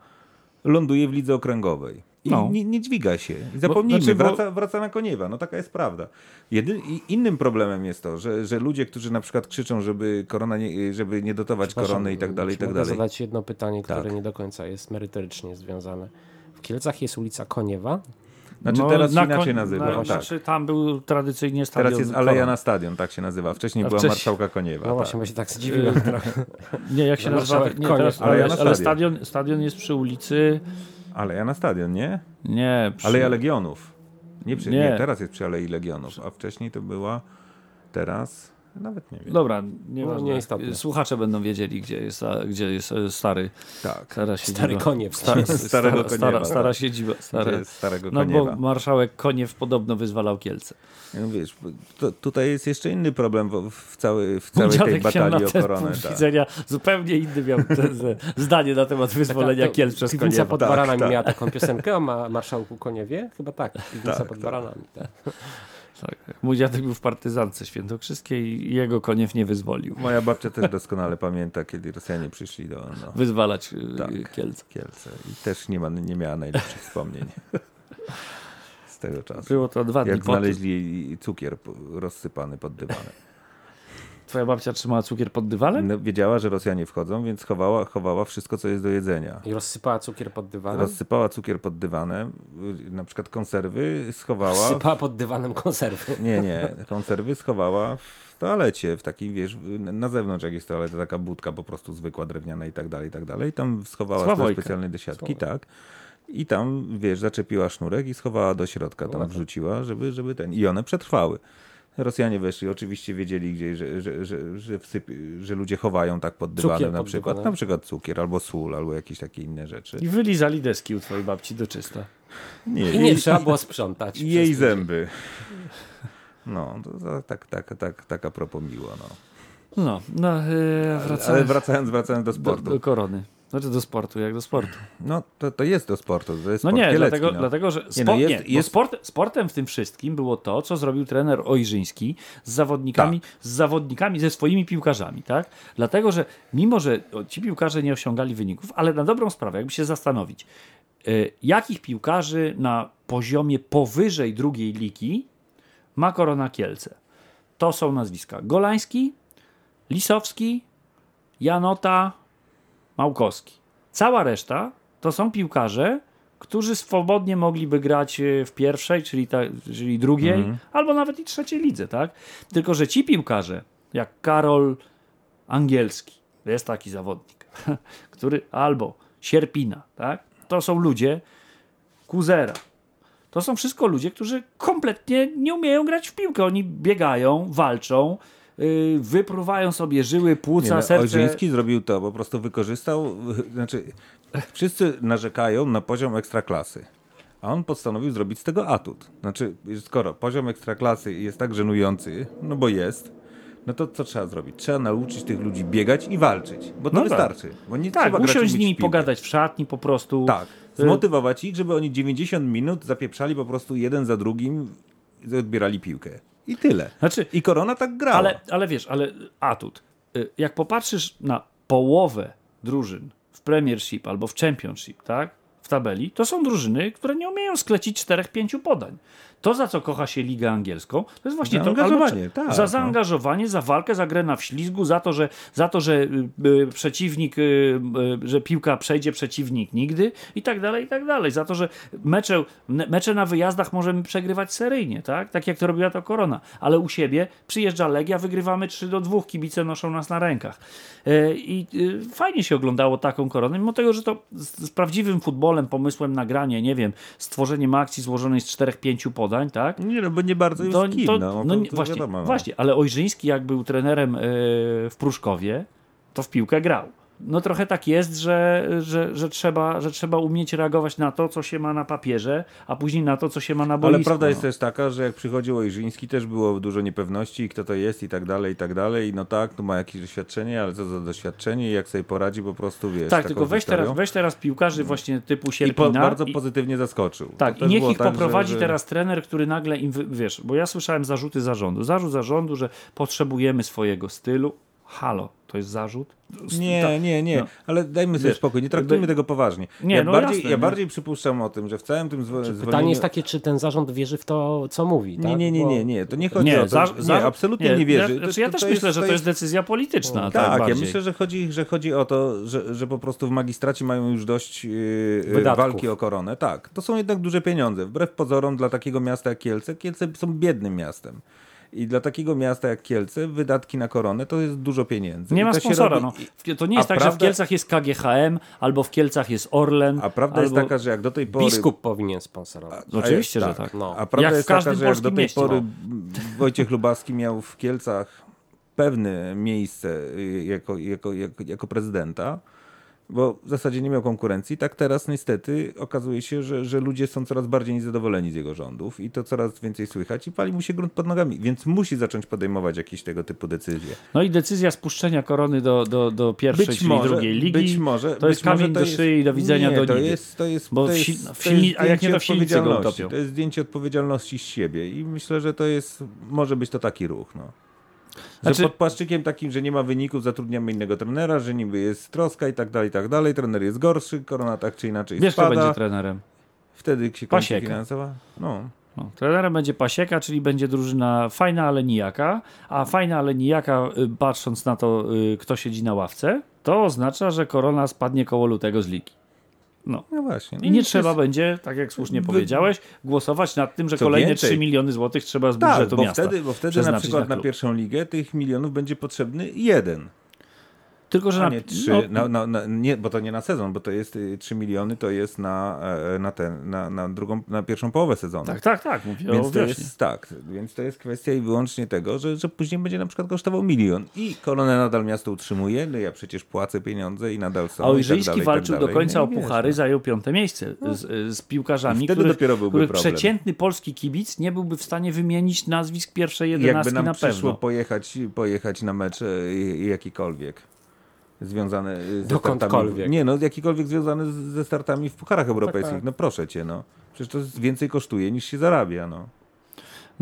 Ląduje w lidze okręgowej. I No. nie, nie dźwiga się. I zapomnijmy, znaczy, bo- wraca, wraca na koniewa. No taka jest prawda. Jedy, innym problemem jest to, że, że ludzie, którzy na przykład krzyczą, żeby, korona nie, żeby nie dotować korony i tak dalej, i tak dalej. zadać jedno pytanie, które Tak. nie do końca jest merytorycznie związane. W Kielcach jest ulica Koniewa. Znaczy No, teraz na się inaczej nazywa. na- tak. Znaczy tam był tradycyjnie stadion Teraz jest Aleja na stadion, tak się nazywa. Wcześniej A była wcześniej- Marszałka Koniewa. No tak. właśnie, bo się tak zdziwiłem trochę. Nie, jak się Na nazywa? Nie, Koniec, teraz, ale ale, stadion, stadion jest przy ulicy... Aleja na stadion, nie? Nie, przy... Aleja Legionów. Nie, przy, nie. Nie. teraz jest przy Alei Legionów, a wcześniej to była teraz, nawet nie wiem. Dobra, nie No, nieistotne. Słuchacze będą wiedzieli, gdzie jest, a- gdzie jest e, stary. Tak. Stara siedziba. Stary Koniew. Stara, Starego stara, stara, tak. stara siedziba. Jest starego No Koniewa. bo marszałek Koniew podobno wyzwalał Kielce. No wiesz, to, tutaj jest jeszcze inny problem w, w, całej, w całej tej dziadek batalii o ten koronę. Tak. widzenia zupełnie inny miał te, ze- zdanie na temat wyzwolenia to Kielc przez Piwnica Koniewa. pod Tak, baranami tak. miała taką piosenkę o ma marszałku Koniewie? Chyba tak. Piwnica Tak, pod tak. baranami. Tak. Tak. Mój dziadek był w partyzance świętokrzyskiej i jego Koniew nie wyzwolił. Moja babcia też doskonale pamięta, kiedy Rosjanie przyszli do no, Wyzwalać y, Tak. Kielce. Kielce i też nie, ma, nie miała najlepszych wspomnień z tego czasu. Było to dwa dni Jak znaleźli cukier rozsypany pod dywanem. Twoja babcia trzymała cukier pod dywanem? No, wiedziała, że Rosjanie wchodzą, więc chowała, chowała wszystko, co jest do jedzenia. I rozsypała cukier pod dywanem. Rozsypała cukier pod dywanem, na przykład konserwy schowała. Rozsypała pod dywanem konserwy. Nie, nie, konserwy schowała w toalecie, w takiej, wiesz, na zewnątrz jak jest toaleta, taka budka po prostu zwykła, drewniana i tak dalej, i tak dalej. Tam schowała Sławojka. specjalnej do siatki, tak. I tam, wiesz, zaczepiła sznurek i schowała do środka, tam wrzuciła, żeby, żeby ten... I one przetrwały. Rosjanie weszli, oczywiście wiedzieli gdzieś, że, że, że, że, wsyp, że ludzie chowają tak pod dywanem Cukier na przykład. dywanem. Na przykład cukier, albo sól, albo jakieś takie inne rzeczy. I wylizali deski u twojej babci do czysta. Nie, I nie trzeba było sprzątać. I jej zęby. No, to, to, tak, tak, tak, tak a propos miło, no. No, no yy, Ale wracając wracając, wracając do do, sportu. do korony. Znaczy do sportu, jak do sportu. No, to, to jest do sportu. To jest No sport nie, dlatego, no. dlatego że Nie, spo, no nie, jest- bo jest- sport, sportem w tym wszystkim było to, co zrobił trener Ojrzyński z zawodnikami, Tak. z zawodnikami, ze swoimi piłkarzami, tak? Dlatego, że mimo, że ci piłkarze nie osiągali wyników, ale na dobrą sprawę, jakby się zastanowić, y, jakich piłkarzy na poziomie powyżej drugiej ligi ma Korona Kielce? To są nazwiska Golański, Lisowski, Janota, Małkowski. Cała reszta to są piłkarze, którzy swobodnie mogliby grać e, w pierwszej, czyli, ta, czyli drugiej, albo nawet i trzeciej lidze, tak? Tylko, że ci piłkarze, jak Karol Angielski, jest taki zawodnik, który albo Sierpina, tak? To są ludzie, Kuzera. To są wszystko ludzie, którzy kompletnie nie umieją grać w piłkę. Oni biegają, walczą, yy, wypruwają sobie żyły, Nie, płuca, no, serce. Olżyński zrobił to, po prostu wykorzystał, znaczy wszyscy narzekają na poziom ekstraklasy, a on postanowił zrobić z tego atut. Znaczy, skoro poziom ekstraklasy jest tak żenujący, no bo jest, no to co trzeba zrobić? Trzeba nauczyć tych ludzi biegać i walczyć, bo to No tak. wystarczy. Bo nie Tak, trzeba usiąść z nimi, pogadać w szatni po prostu. Tak, zmotywować ich, żeby oni 90 minut zapieprzali po prostu jeden za drugim i odbierali piłkę. I tyle. Znaczy, I Korona tak grała. ale, ale wiesz, ale atut. Y, Jak popatrzysz na połowę drużyn w Premiership albo w Championship, tak? W tabeli, to są drużyny, które nie umieją sklecić czterech, pięciu podań. To, za co kocha się Ligę Angielską, to jest właśnie to Zaangażowanie, tak, za no. zaangażowanie, za walkę, za grę na wślizgu, za to, że, za to, że y, y, przeciwnik, y, y, że piłka przejdzie, przeciwnik nigdy i tak dalej, i tak dalej. Za to, że mecze, mecze na wyjazdach możemy przegrywać seryjnie, tak? Tak jak to robiła to Korona. Ale u siebie przyjeżdża Legia, wygrywamy 3 do 2, kibice noszą nas na rękach. E, I y, fajnie się oglądało taką Koronę, mimo tego, że to z, z prawdziwym futbolem, pomysłem nagranie, nie wiem, stworzeniem akcji złożonej z 4-5 podań, podań, tak? Nie, no bo nie bardzo już To, kim, to, no, no, to, to właśnie, wiadomo, no. właśnie, ale Ojrzyński jak był trenerem e, w Pruszkowie, to w piłkę grał. No trochę tak jest, że, że, że, trzeba, że trzeba umieć reagować na to, co się ma na papierze, a później na to, co się ma na boisku. Ale prawda no. jest też taka, że jak przychodził Ojrzyński, też było dużo niepewności, kto to jest i tak dalej, i tak dalej. No tak, tu ma jakieś doświadczenie, ale co za doświadczenie i jak sobie poradzi, po prostu wiesz. Tak, tylko weź historią. teraz, weź teraz piłkarzy właśnie typu I po, Sierpina bardzo i- pozytywnie zaskoczył. Tak, i niech ich tak, poprowadzi że, że... teraz trener, który nagle im, wiesz, bo ja słyszałem zarzuty zarządu. Zarzut zarządu, że potrzebujemy swojego stylu. Halo, to jest zarzut? Ta- Nie, nie, nie, no. ale dajmy sobie Wiesz, spokój, nie traktujmy jakby- tego poważnie. Nie, ja no bardziej, jasne, ja no. bardziej przypuszczam o tym, że w całym tym zwo- zwolnieniu... Pytanie jest takie, czy ten zarząd wierzy w to, co mówi. Nie, tak? nie, nie, Bo- nie, nie, to nie chodzi Nie, o to. za, nie, za, absolutnie nie, wierzy. Ja, To- znaczy, ja to- też to myślę, jest- że to jest decyzja polityczna. tak, Tak, ja myślę, że chodzi, że chodzi o to, że, że po prostu w magistracie mają już dość yy, Wydatków. walki o koronę. Tak, to są jednak duże pieniądze. Wbrew pozorom dla takiego miasta jak Kielce, Kielce są biednym miastem. I dla takiego miasta jak Kielce wydatki na koronę to jest dużo pieniędzy. Nie I ma sponsora. robi- No. To nie jest A tak, że w prawda- Kielcach jest KGHM, albo w Kielcach jest Orlen. A prawda albo... jest taka, że jak do tej pory... Biskup powinien sponsorować. A Oczywiście, jest, że tak. No. A prawda Jak jest taka, że jak do tej pory no. Wojciech Lubaski miał w Kielcach pewne miejsce y, jako, jako, jako, jako prezydenta, bo w zasadzie nie miał konkurencji. Tak teraz niestety okazuje się, że, że ludzie są coraz bardziej niezadowoleni z jego rządów i to coraz więcej słychać i pali mu się grunt pod nogami, więc musi zacząć podejmować jakieś tego typu decyzje. No i decyzja spuszczenia korony do, do, do pierwszej, Być czyli może, drugiej ligi. być może, to jest kamień to do szyi i do widzenia nie, do to jest, to jest, Bo to jest, w silni- a jak nie, to w silnicy go utopią. To jest zdjęcie odpowiedzialności z siebie i myślę, że to jest, może być to taki ruch, no. Że Znaczy- pod płaszczykiem takim, że nie ma wyników, zatrudniamy innego trenera, że niby jest troska i tak dalej, i tak dalej. Trener jest gorszy, korona tak czy inaczej Wiesz, kto spada. będzie trenerem? Wtedy się kończy finansowa. No. No, trenerem będzie Pasieka, czyli będzie drużyna fajna, ale nijaka. A fajna, ale nijaka, y, patrząc na to, y, kto siedzi na ławce, to oznacza, że korona spadnie koło lutego z ligi. No. no właśnie. I nie trzeba jest- będzie, tak jak słusznie powiedziałeś, głosować nad tym, że Co kolejne więcej- 3 miliony złotych trzeba z Tak, budżetu bo miasta. wtedy, bo wtedy na przykład na, klub. pierwszą ligę tych milionów będzie potrzebny jeden. Tylko, że A na, nie trzy, no, na, na, na, nie, bo to nie na sezon, bo to jest y, 3 miliony, to jest na, e, na, ten, na, na drugą, na pierwszą połowę sezonu. Tak, tak, tak, mówię Więc to jest tak, więc to jest kwestia i wyłącznie tego, że, że później będzie na przykład kosztował milion i koronę nadal miasto utrzymuje, no ja przecież płacę pieniądze i nadal są. A tak Ojrzyński dalej, i walczył tak do dalej. końca No o i wiesz, puchary, no. zajął piąte miejsce z, z piłkarzami, których, dopiero byłby których problem. przeciętny polski kibic nie byłby w stanie wymienić nazwisk pierwszej Jakby jedenastki nam na przyszło pewno. pojechać, pojechać na mecz e, jakikolwiek związane e, ze Dokądkolwiek. startami. Nie no, jakikolwiek związany ze startami w pucharach europejskich. tak. No proszę cię, no. Przecież to więcej kosztuje niż się zarabia, no.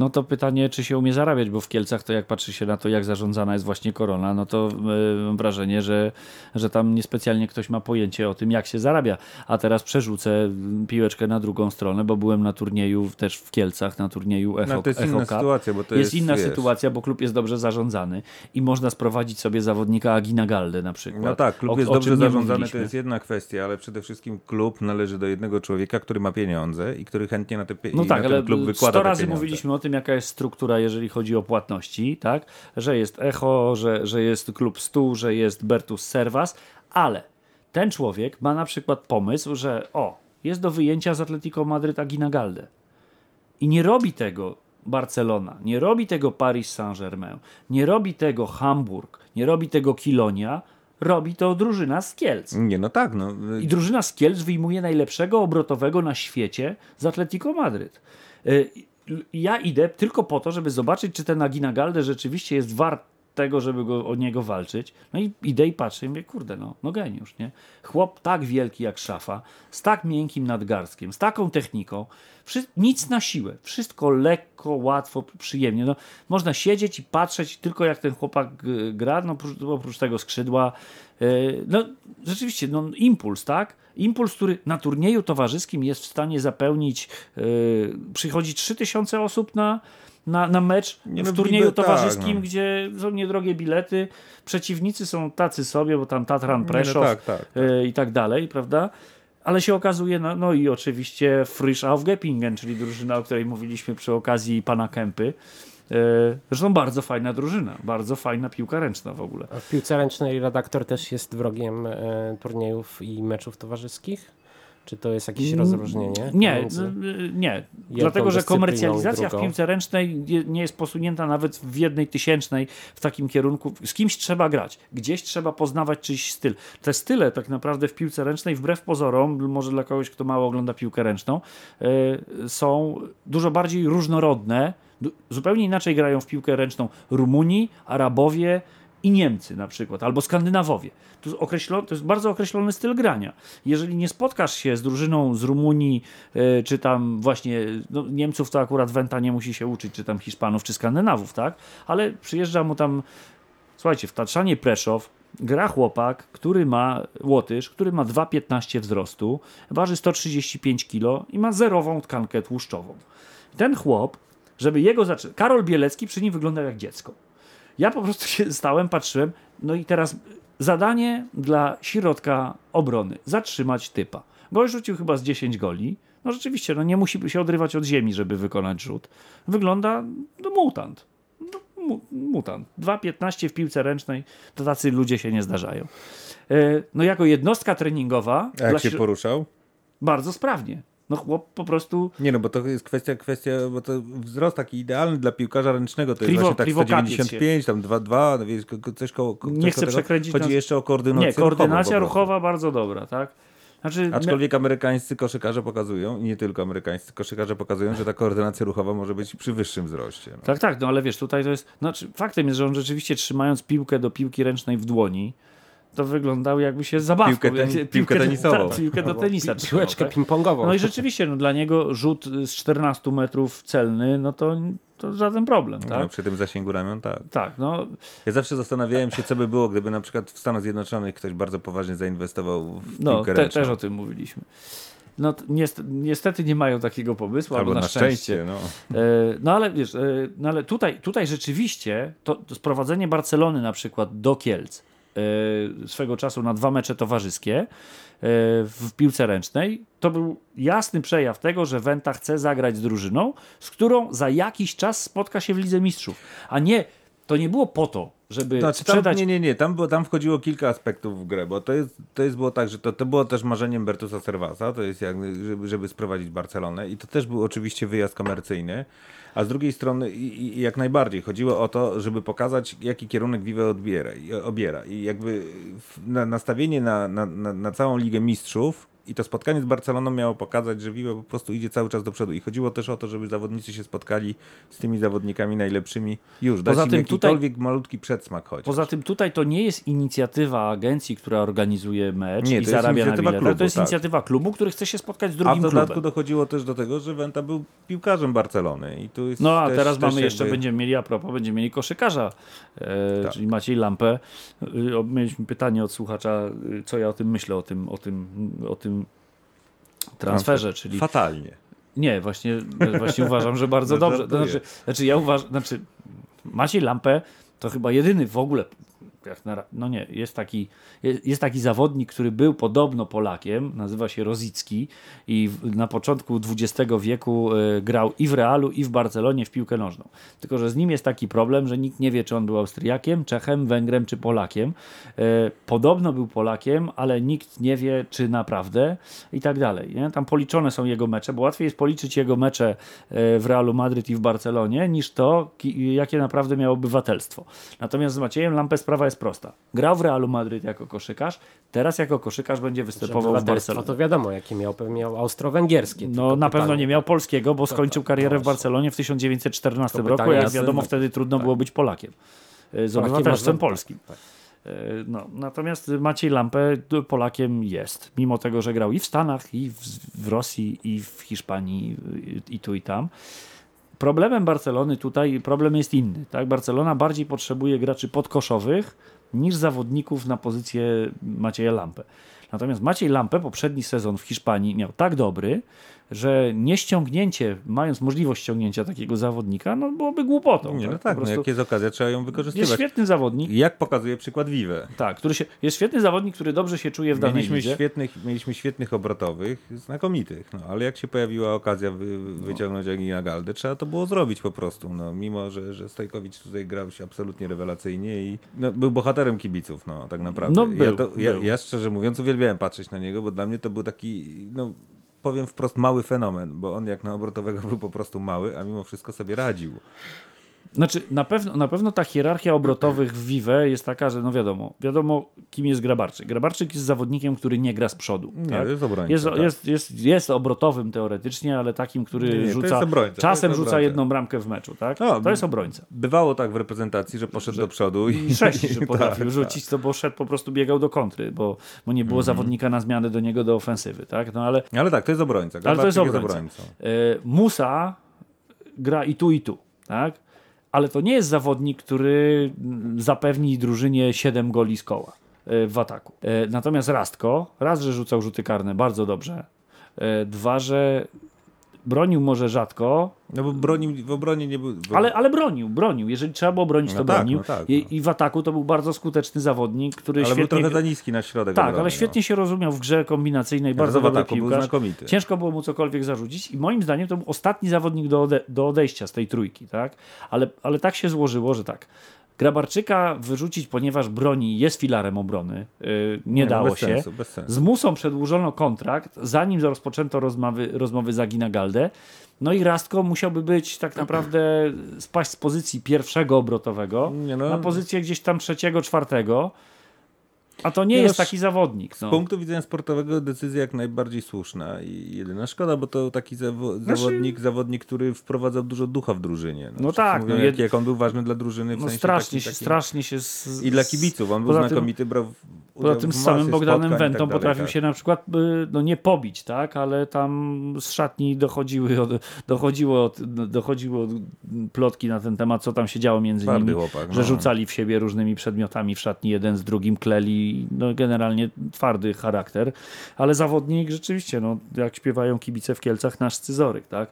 No to pytanie, czy się umie zarabiać, bo w Kielcach to jak patrzy się na to, jak zarządzana jest właśnie korona, no to e, mam wrażenie, że, że tam niespecjalnie ktoś ma pojęcie o tym, jak się zarabia. A teraz przerzucę piłeczkę na drugą stronę, bo byłem na turnieju też w Kielcach, na turnieju Echo, no to jest inna Cup. sytuacja, bo to jest, jest, inna wiesz, sytuacja, bo klub jest dobrze zarządzany i można sprowadzić sobie zawodnika Agina Galdę na przykład. No tak, klub o, jest dobrze zarządzany, to jest jedna kwestia, ale przede wszystkim klub należy do jednego człowieka, który ma pieniądze i który chętnie na, te, pie- No tak, ale klub 100 wykłada te razy pieniądze. mówiliśmy o tym, jaka jest struktura, jeżeli chodzi o płatności, tak? Że jest Echo, że, że jest klub Stu, że jest Bertus Servas, ale ten człowiek ma na przykład pomysł, że o, jest do wyjęcia z Atletico Madryt Agina Galdę. I nie robi tego Barcelona, nie robi tego Paris Saint-Germain, nie robi tego Hamburg, nie robi tego Kilonia, robi to drużyna z Kielc. Nie, no tak, no. I drużyna z Kielc wyjmuje najlepszego obrotowego na świecie z Atletico Madryt. Ja idę tylko po to, żeby zobaczyć, czy ten Agina Galde rzeczywiście jest wart tego, żeby go, o niego walczyć. No i idę i patrzę i mówię, kurde, no, no geniusz, nie? Chłop tak wielki jak szafa, z tak miękkim nadgarstkiem, z taką techniką, nic na siłę, wszystko lekko, łatwo, przyjemnie. No, można siedzieć i patrzeć tylko jak ten chłopak y, gra, no oprócz, oprócz tego skrzydła. y, No rzeczywiście, no, impuls, tak? Impuls, który na turnieju towarzyskim jest w stanie zapełnić, y, przychodzi 3000 osób na, na, na mecz Nie, w no, turnieju niby tak, towarzyskim, no. gdzie są niedrogie bilety, przeciwnicy są tacy sobie, bo tam Tatran Nie, no Preszow tak, tak. y, i tak dalej, prawda? Ale się okazuje, no, no i oczywiście Frisch auf Geppingen, czyli drużyna, o której mówiliśmy przy okazji pana Kępy. Y, Zresztą bardzo fajna drużyna, bardzo fajna piłka ręczna w ogóle. A w piłce ręcznej redaktor też jest wrogiem e, turniejów i meczów towarzyskich? Czy to jest jakieś rozróżnienie? Nie, pomiędzy- n- nie. Dlatego, że komercjalizacja w piłce ręcznej nie- jest posunięta nawet w jednej tysięcznej w takim kierunku. Z kimś trzeba grać, gdzieś trzeba poznawać czyjś styl. Te style tak naprawdę w piłce ręcznej, wbrew pozorom, może dla kogoś, kto mało ogląda piłkę ręczną, y, są dużo bardziej różnorodne. Zupełnie inaczej grają w piłkę ręczną Rumuni, Arabowie, i Niemcy na przykład, albo Skandynawowie. To jest, to jest bardzo określony styl grania. Jeżeli nie spotkasz się z drużyną z Rumunii, e, czy tam właśnie no, Niemców, to akurat Wenta nie musi się uczyć, czy tam Hiszpanów, czy Skandynawów, tak? Ale przyjeżdża mu tam, słuchajcie, w Tatrzanie Preszow gra chłopak, który ma, Łotysz, który ma 2,15 wzrostu, waży 135 kg i ma zerową tkankę tłuszczową. Ten chłop, żeby jego zacząć... Karol Bielecki przy nim wyglądał jak dziecko. Ja po prostu się stałem, patrzyłem, no i teraz zadanie dla środka obrony, zatrzymać typa. Gość rzucił chyba z 10 goli, no rzeczywiście, no nie musi się odrywać od ziemi, żeby wykonać rzut. Wygląda, no mutant. No, mu, mutant. 2,15 w piłce ręcznej, to tacy ludzie się nie zdarzają. E, No jako jednostka treningowa, A jak się poruszał? bardzo sprawnie. No chłop po prostu Nie no, bo to jest kwestia, kwestia, bo to wzrost taki idealny dla piłkarza ręcznego to jest Kriwo- właśnie tak kriwokapiec 195, tam 2,2, no wiesz, coś koło, ko- Nie coś chcę przekręcić Chodzi nas- jeszcze o koordynację Nie, koordynacja ruchowa bardzo dobra, tak? Znaczy, Aczkolwiek amerykańscy koszykarze pokazują, i nie tylko amerykańscy koszykarze pokazują, że ta koordynacja ruchowa może być przy wyższym wzroście. No. Tak, tak, no ale wiesz, tutaj to jest. Znaczy, faktem jest, że on rzeczywiście trzymając piłkę do piłki ręcznej w dłoni, to wyglądał jakby się zabawką. Piłkę ten- jak- piłkę tenisową. Tak, piłkę do tenisa. Pi- Piłeczkę tak? ping-pongową. No i rzeczywiście, no, dla niego rzut z 14 metrów celny, no to, to żaden problem, No, tak? przy tym zasięgu ramion tak. Tak, no Ja zawsze zastanawiałem się, co by było, gdyby na przykład w Stanach Zjednoczonych ktoś bardzo poważnie zainwestował w no piłkę te, ręczną. też o tym mówiliśmy. No niestety, niestety nie mają takiego pomysłu, Albo albo, na szczęście, no. E, No ale wiesz, e, no ale tutaj, tutaj rzeczywiście to, to sprowadzenie Barcelony na przykład do Kielc e, swego czasu na dwa mecze towarzyskie e, w piłce ręcznej, to był jasny przejaw tego, że Wenta chce zagrać z drużyną, z którą za jakiś czas spotka się w Lidze Mistrzów. A nie, to nie było po to, żeby Znaczy, tam, sprzedać... nie, nie, nie, tam, było, tam wchodziło kilka aspektów w grę, bo to jest, to jest było tak, że to, to było też marzeniem Bertusa Servasa, to jest jak, żeby, żeby sprowadzić Barcelonę i to też był oczywiście wyjazd komercyjny, a z drugiej strony jak najbardziej. Chodziło o to, żeby pokazać jaki kierunek Vive odbiera, obiera. I jakby nastawienie na, na, na, na całą Ligę Mistrzów i to spotkanie z Barceloną miało pokazać, że Vive po prostu idzie cały czas do przodu. I chodziło też o to, żeby zawodnicy się spotkali z tymi zawodnikami najlepszymi już. Dać Poza im tym tutaj- jakikolwiek malutki przedsmak choć. Poza tym tutaj to nie jest inicjatywa agencji, która organizuje mecz Nie, i zarabia na biletach. klubu, to jest tak. inicjatywa klubu, który chce się spotkać z A drugim w dodatku klubem. dochodziło też do tego, że Wenta był piłkarzem Barcelony. I tu jest No a też, teraz też mamy jakby- jeszcze, będziemy mieli, a propos, będziemy mieli koszykarza, e, Tak. czyli Maciej Lampę. E, mieliśmy pytanie od słuchacza, e, co ja o tym myślę, o tym, o tym, o tym transferze, czyli... Fatalnie. Nie, właśnie, właśnie uważam, że bardzo No, dobrze. To znaczy, znaczy, ja uważam, znaczy, Maciej Lampę to chyba jedyny w ogóle, no nie, jest taki, jest, jest taki zawodnik, który był podobno Polakiem, nazywa się Rozicki i na początku XX wieku e, grał i w Realu, i w Barcelonie w piłkę nożną. Tylko, że z nim jest taki problem, że nikt nie wie, czy on był Austriakiem, Czechem, Węgrem, czy Polakiem. E, podobno był Polakiem, ale nikt nie wie, czy naprawdę i tak dalej. Nie? Tam policzone są jego mecze, bo łatwiej jest policzyć jego mecze e, w Realu Madryt i w Barcelonie, niż to, ki- jakie naprawdę miał obywatelstwo. Natomiast z Maciejem Lampę sprawa jest prosta. Grał w Realu Madryt jako koszykarz, teraz jako koszykarz będzie występował w Barcelonie. to wiadomo, jakie miał. Miał austro-węgierskie. No na pewno pytanie- nie miał polskiego, bo skończył tak, karierę w. Barcelonie w 1914 Tylko roku, jak wiadomo wtedy trudno było być Polakiem. E, Z obywatelstwem polskim. tak, E, No, natomiast Maciej Lampę Polakiem jest, mimo tego, że grał i w Stanach, i w, w Rosji, i w Hiszpanii, i, i tu i tam. Problemem Barcelony tutaj, problem jest inny. Tak? Barcelona bardziej potrzebuje graczy podkoszowych niż zawodników na pozycję Macieja Lampę. Natomiast Maciej Lampę poprzedni sezon w Hiszpanii miał tak dobry, że nie ściągnięcie, mając możliwość ściągnięcia takiego zawodnika, no byłoby głupotą. Nie, no tak? tak, no, prostu jak jest okazja, trzeba ją wykorzystywać. jest świetny zawodnik, Jak pokazuje przykład Vive. tak, który się, jest świetny zawodnik, który dobrze się czuje w danej Mieliśmy lidze. świetnych, mieliśmy świetnych obrotowych, znakomitych, no, ale jak się pojawiła okazja wy, wyciągnąć Agina Galdę, trzeba to było zrobić po prostu, no, mimo że, że Stojkowicz tutaj grał się absolutnie rewelacyjnie i no, był bohaterem kibiców, no, tak naprawdę. No, ja, był, to, ja, ja szczerze mówiąc uwielbiałem patrzeć na niego, bo dla mnie to był taki, no powiem wprost, mały fenomen, bo on jak na obrotowego był po prostu mały, a mimo wszystko sobie radził. Znaczy, na pewno, na pewno ta hierarchia obrotowych w Vive jest taka, że no wiadomo, wiadomo kim jest Grabarczyk. Grabarczyk jest zawodnikiem, który nie gra z przodu. Nie, tak? to jest obrońca, Jest, tak. jest, jest, jest obrotowym teoretycznie, ale takim, który Nie, nie, rzuca, jest obrońca, czasem jest rzuca obrońca. jedną bramkę w meczu. Tak? No, to jest obrońca. Bywało tak w reprezentacji, że poszedł do przodu i, sześć, że potrafił tak, rzucić, to bo szedł po prostu biegał do kontry, bo, bo nie było Mhm. zawodnika na zmianę do niego do ofensywy. Tak? No ale Ale tak, to jest obrońca. Ale to jest Grabarczyk obrońca. E, Musa gra i tu, i tu, tak? Ale to nie jest zawodnik, który zapewni drużynie 7 goli z koła e, w ataku. E, Natomiast Rastko, raz, że rzucał rzuty karne bardzo dobrze, e, dwa, że bronił może rzadko, No bo bronił, w obronie nie był... Bo... ale, ale bronił, bronił. Jeżeli trzeba było bronić, No to tak, bronił. no tak, I, no. I w ataku to był bardzo skuteczny zawodnik, który ale był świetnie... trochę za niski na środek Tak, obrony, ale świetnie się rozumiał w grze kombinacyjnej, no. bardzo dobry był piłkarz. znakomity. Ciężko było mu cokolwiek zarzucić i moim zdaniem to był ostatni zawodnik do, ode do odejścia z tej trójki, tak? Ale, ale tak się złożyło, że tak. Grabarczyka wyrzucić, ponieważ broni jest filarem obrony. Yy, nie, no, dało się. Sensu, sensu. Z Musą przedłużono kontrakt, zanim rozpoczęto rozmowy, rozmowy za Ginagaldę. No i Rastko musiałby być tak naprawdę spaść z pozycji pierwszego obrotowego Nie no. na pozycję gdzieś tam trzeciego, czwartego. A to nie, no, jest z- taki zawodnik. Z No. punktu widzenia sportowego decyzja jak najbardziej słuszna i jedyna szkoda, bo to taki zawo Znaczy- zawodnik, zawodnik, który wprowadzał dużo ducha w drużynie. No wszyscy tak, Mówią, no jak, jed- jak on był ważny dla drużyny. W No sensie strasznie, taki, się, taki... strasznie się. Z, I dla kibiców. On był Poza tym- znakomity, brał Poza tym z samym Bogdanem Wentą tak potrafił tak. się na przykład y, no nie pobić, tak, ale tam z szatni dochodziły, od, dochodziło, od, dochodziło plotki na ten temat, co tam się działo między Twardy nimi, chłopak, że no. rzucali w siebie różnymi przedmiotami w szatni, jeden z drugim kleli, no generalnie twardy charakter, ale zawodnik rzeczywiście, no jak śpiewają kibice w Kielcach, nasz scyzoryk, tak,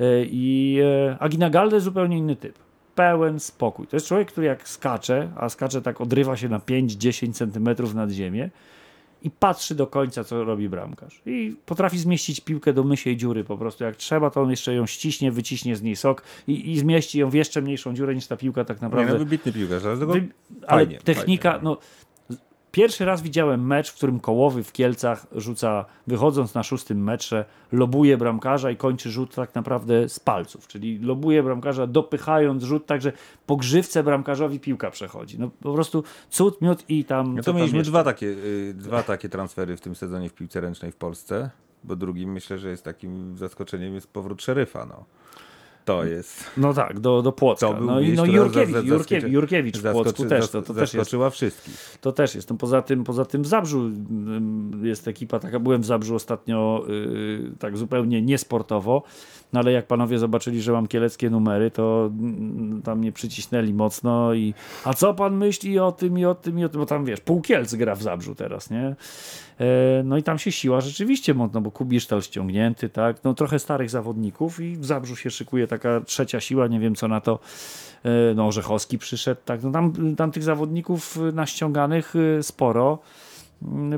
Y, i e, Agina Galde zupełnie inny typ. Pełen spokój. To jest człowiek, który jak skacze, a skacze tak odrywa się na 5-10 centymetrów nad ziemię i patrzy do końca, co robi bramkarz. I potrafi zmieścić piłkę do mysiej dziury po prostu. Jak trzeba, to on jeszcze ją ściśnie, wyciśnie z niej sok i, i zmieści ją w jeszcze mniejszą dziurę niż ta piłka tak Nie, naprawdę. no, wybitny piłkarz, ale. Wy... Ale fajnie, technika, fajnie, no. Pierwszy raz widziałem mecz, w którym Kołowy w Kielcach rzuca, wychodząc na szóstym metrze, lobuje bramkarza i kończy rzut tak naprawdę z palców. Czyli lobuje bramkarza, dopychając rzut, tak że po grzywce bramkarzowi piłka przechodzi. No po prostu cud, miód i tam. No to mieliśmy jeszcze. dwa takie, y, dwa takie transfery w tym sezonie w piłce ręcznej w Polsce, bo drugim myślę, że jest takim zaskoczeniem jest powrót szeryfa. No. To jest. No tak, do, do Płocka. To był no i no Jurkiewicz, za- za- Jurkiewicz, zaskoczy- Jurkiewicz w Płocku zaskoczy- też. To, to też jest wszystkich. To też jest. No poza, tym, poza tym w Zabrzu ym, jest ekipa taka. Byłem w Zabrzu ostatnio yy, tak zupełnie niesportowo, no ale jak panowie zobaczyli, że mam kieleckie numery, to mm, tam mnie przycisnęli mocno i a co pan myśli o tym i o tym i o tym, bo tam wiesz, pół Kielc gra w Zabrzu teraz, nie? E, No i tam się siła rzeczywiście mocno, bo Kubisztal ściągnięty, tak? No trochę starych zawodników i w Zabrzu się szykuje taka trzecia siła, nie wiem co na to E, no Orzechowski przyszedł, tak, no tam, tam tych zawodników naściąganych y, sporo.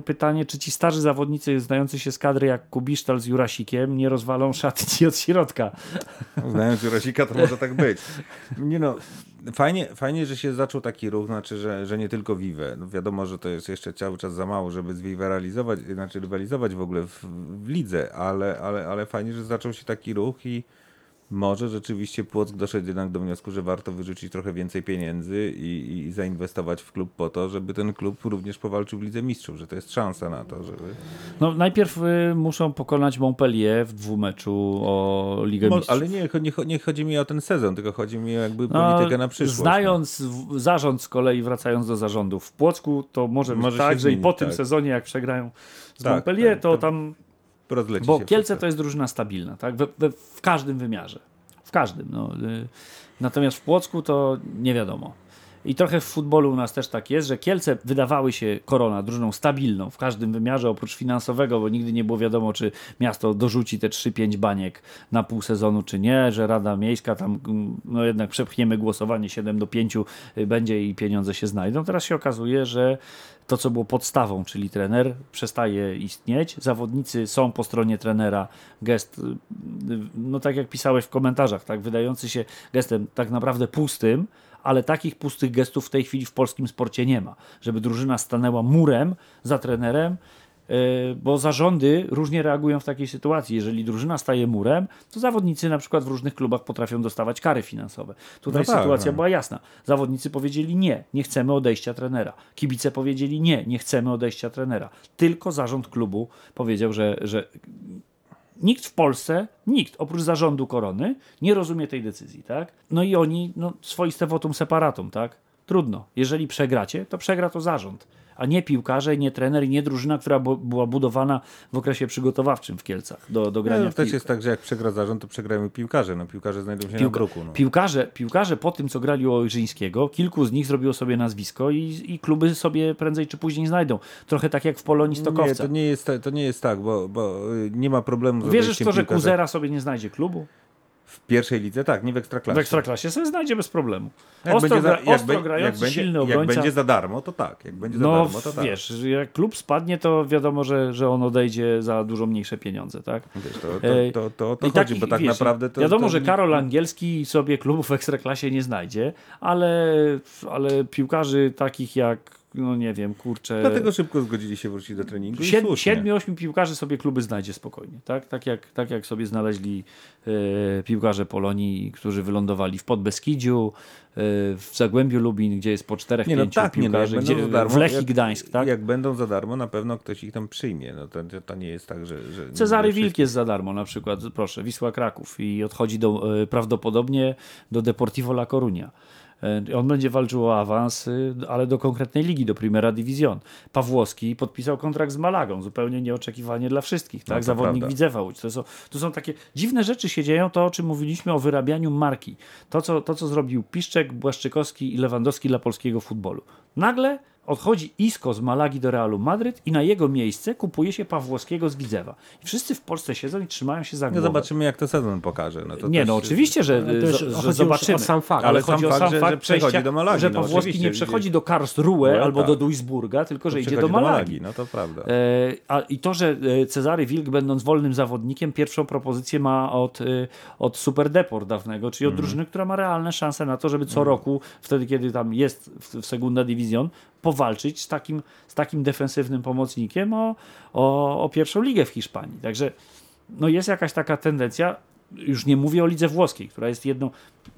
Pytanie, czy ci starzy zawodnicy znający się z kadry jak Kubisztal z Jurasikiem nie rozwalą szatni od środka? Znając Jurasika, to może tak być. Nie no, fajnie, fajnie, że się zaczął taki ruch, znaczy, że, że nie tylko Vive. No wiadomo, że to jest jeszcze cały czas za mało, żeby z Vive realizować, znaczy rywalizować w ogóle w, w lidze, ale, ale, ale fajnie, że zaczął się taki ruch i może rzeczywiście Płock doszedł jednak do wniosku, że warto wyrzucić trochę więcej pieniędzy i, i zainwestować w klub po to, żeby ten klub również powalczył w Lidze Mistrzów, że to jest szansa na to, żeby... No najpierw y, muszą pokonać Montpellier w dwumeczu o Ligę Mo- Mistrzów. ale nie, nie, nie chodzi mi o ten sezon, tylko chodzi mi o jakby No, politykę na przyszłość. no. Znając w- zarząd z kolei, wracając do zarządów w Płocku, to może być Może tak, że i po tym tak. sezonie, jak przegrają z Tak, Montpellier, tak, to- tam Rozleci Bo Kielce wszystko. to jest drużyna stabilna, tak? We, we, w każdym wymiarze. W każdym. No. Y, Natomiast w Płocku to nie wiadomo. I trochę w futbolu u nas też tak jest, że Kielce wydawały się korona drużyną stabilną w każdym wymiarze, oprócz finansowego, bo nigdy nie było wiadomo, czy miasto dorzuci te 3-5 baniek na pół sezonu, czy nie, że Rada Miejska tam, no jednak przepchniemy głosowanie 7 do 5 y, będzie i pieniądze się znajdą. Teraz się okazuje, że to, co było podstawą, czyli trener, przestaje istnieć. Zawodnicy są po stronie trenera. Gest, y, no tak jak pisałeś w komentarzach, tak, wydający się gestem tak naprawdę pustym, ale takich pustych gestów w tej chwili w polskim sporcie nie ma. Żeby drużyna stanęła murem za trenerem E, bo zarządy różnie reagują w takiej sytuacji. Jeżeli drużyna staje murem, to zawodnicy na przykład w różnych klubach potrafią dostawać kary finansowe. Tutaj No tak, sytuacja no. była jasna. Zawodnicy powiedzieli nie, nie chcemy odejścia trenera. Kibice powiedzieli nie, nie chcemy odejścia trenera. Tylko zarząd klubu powiedział, że, że nikt w Polsce, nikt oprócz zarządu korony nie rozumie tej decyzji, tak? No i oni, no, swoiste votum separatum, tak? Trudno. Jeżeli przegracie, to przegra to zarząd, a nie piłkarze, nie trener i nie drużyna, która była budowana w okresie przygotowawczym w Kielcach do, do grania No, w też jest tak, że jak przegra zarząd, to przegrają piłkarze. No, piłkarze znajdą się na Piłka- bruku. No. Piłkarze, piłkarze po tym, co grali u Ojrzyńskiego, kilku z nich zrobiło sobie nazwisko i, i kluby sobie prędzej czy później znajdą. Trochę tak jak w Polonii Nie, Stokowca. to nie jest, to nie jest tak, bo, bo y, nie ma problemu z Wierzysz w to, że piłkarza. Kuzera sobie nie znajdzie klubu? W pierwszej lidze tak, nie w Ekstraklasie. W Ekstraklasie sobie znajdzie bez problemu. Jak Ostro, będzie, za, jak, ostro grający, jak, będzie, silny jak obrońca. będzie za darmo, to tak. Jak będzie za no darmo, to tak. wiesz, jak klub spadnie, to wiadomo, że, że on odejdzie za dużo mniejsze pieniądze, tak? Wiesz, to, to, Ej, to, to, chodzi, bo tak naprawdę to... Wiadomo, że Karol Angielski sobie klubów w Ekstraklasie nie znajdzie, ale, ale piłkarzy takich jak, no nie wiem, kurczę... Dlatego szybko zgodzili się wrócić do treningu Sied, siedmiu, ośmiu piłkarzy sobie kluby znajdzie spokojnie. Tak, tak, jak, tak jak sobie znaleźli e, piłkarze Polonii, którzy wylądowali w Podbeskidziu, e, w Zagłębiu Lubin, gdzie jest po czterech, Nie, no pięciu tak, nie, no, piłkarzy, gdzie, darmo, w Lechii jak- Gdańsk. Tak? Jak będą za darmo, na pewno ktoś ich tam przyjmie. No to, to nie jest tak, że... że Cezary Wilk jest za darmo na przykład, proszę, Wisła Kraków i odchodzi do, e, prawdopodobnie do Deportivo La Coruña. E, On będzie walczył o awans, ale do konkretnej ligi, do Primera Division. Pawłowski podpisał kontrakt z Malagą, zupełnie nieoczekiwanie dla wszystkich. Tak? No Zawodnik prawda. Widzewa Łódź. To są, to są takie dziwne rzeczy się dzieją, to o czym mówiliśmy o wyrabianiu marki. To co, to, co zrobił Piszczek, Błaszczykowski i Lewandowski dla polskiego futbolu. Nagle odchodzi Isco z Malagi do Realu Madryt i na jego miejsce kupuje się Pawłowskiego z Widzewa. I wszyscy w Polsce siedzą i trzymają się za No głowę. zobaczymy, jak to sezon pokaże. No to nie, no oczywiście, że, że, że zobaczymy. sam fakt. Ale, Ale chodzi sam o fakt, sam że- fakt że przechodzi przejścia, do Malagi, że no Pawłowski oczywiście, nie przechodzi do Karlsruhe No, albo tak. do Duisburga, tylko że idzie Przychodzi do Malagi. No to prawda. E, a, I to, że e, Cezary Wilk, będąc wolnym zawodnikiem, pierwszą propozycję ma od, e, od Super Deport dawnego, czyli od Mhm. drużyny, która ma realne szanse na to, żeby co roku, wtedy kiedy tam jest w, w Segunda Division, powalczyć z takim, z takim defensywnym pomocnikiem o, o, o pierwszą ligę w Hiszpanii. Także no jest jakaś taka tendencja, już nie mówię o lidze włoskiej, która jest jedną,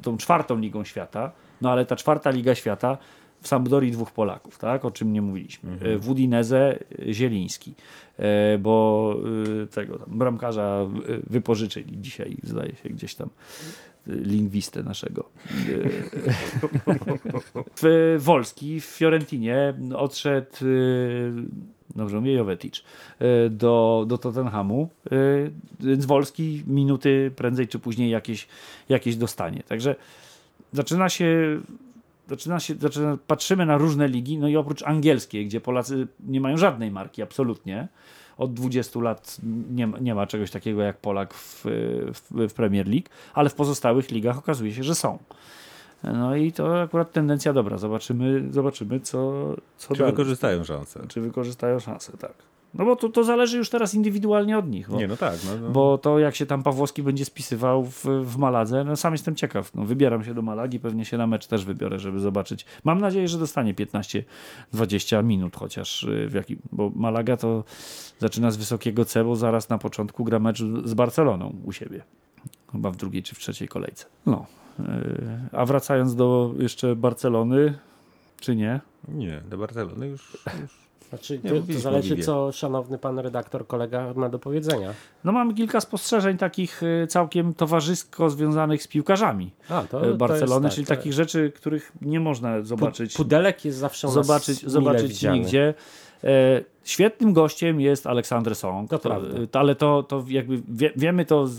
tą czwartą ligą świata, no ale ta czwarta liga świata w Sampdorii dwóch Polaków, tak, o czym nie mówiliśmy. Mhm. W Udineze e, Zieliński, e, bo e, tego tam, bramkarza e, wypożyczyli dzisiaj, zdaje się, gdzieś tam e, lingwistę naszego. W Wolski w Fiorentinie odszedł e, dobrze mówię, Jovetic e, do, do Tottenhamu, e, więc Wolski minuty prędzej czy później jakieś, jakieś dostanie. Także zaczyna się zaczyna się, zaczyna, patrzymy na różne ligi, no i oprócz angielskiej, gdzie Polacy nie mają żadnej marki, absolutnie. Od 20 lat nie, ma- nie ma czegoś takiego jak Polak w, w, w Premier League, ale w pozostałych ligach okazuje się, że są. No i to akurat tendencja dobra. Zobaczymy, zobaczymy co, co Czy dalej. wykorzystają szansę? Czy wykorzystają szansę, tak. No bo to, to zależy już teraz indywidualnie od nich. Bo, Nie, no tak. No, no. bo to jak się tam Pawłowski będzie spisywał w, w Maladze, no sam jestem ciekaw. No, wybieram się do Malagi, pewnie się na mecz też wybiorę, żeby zobaczyć. Mam nadzieję, że dostanie 15-20 minut chociaż, y, w jakim, bo Malaga to zaczyna z wysokiego C, bo zaraz na początku gra mecz z Barceloną u siebie. Chyba w drugiej czy w trzeciej kolejce. No. y, A wracając do jeszcze Barcelony, czy nie? Nie, do Barcelony już... już... Znaczy, Nie, to, to zależy, co szanowny pan redaktor, kolega ma do powiedzenia. No mam kilka spostrzeżeń takich y, całkiem towarzysko związanych z piłkarzami A, to, y, to Barcelony, jest, czyli tak, takich rzeczy, których nie można zobaczyć, Pudelek jest zawsze u nas zobaczyć, zobaczyć widziany. nigdzie. E, świetnym gościem jest Aleksander Song, To to, ale to, to jakby wie, wiemy to z,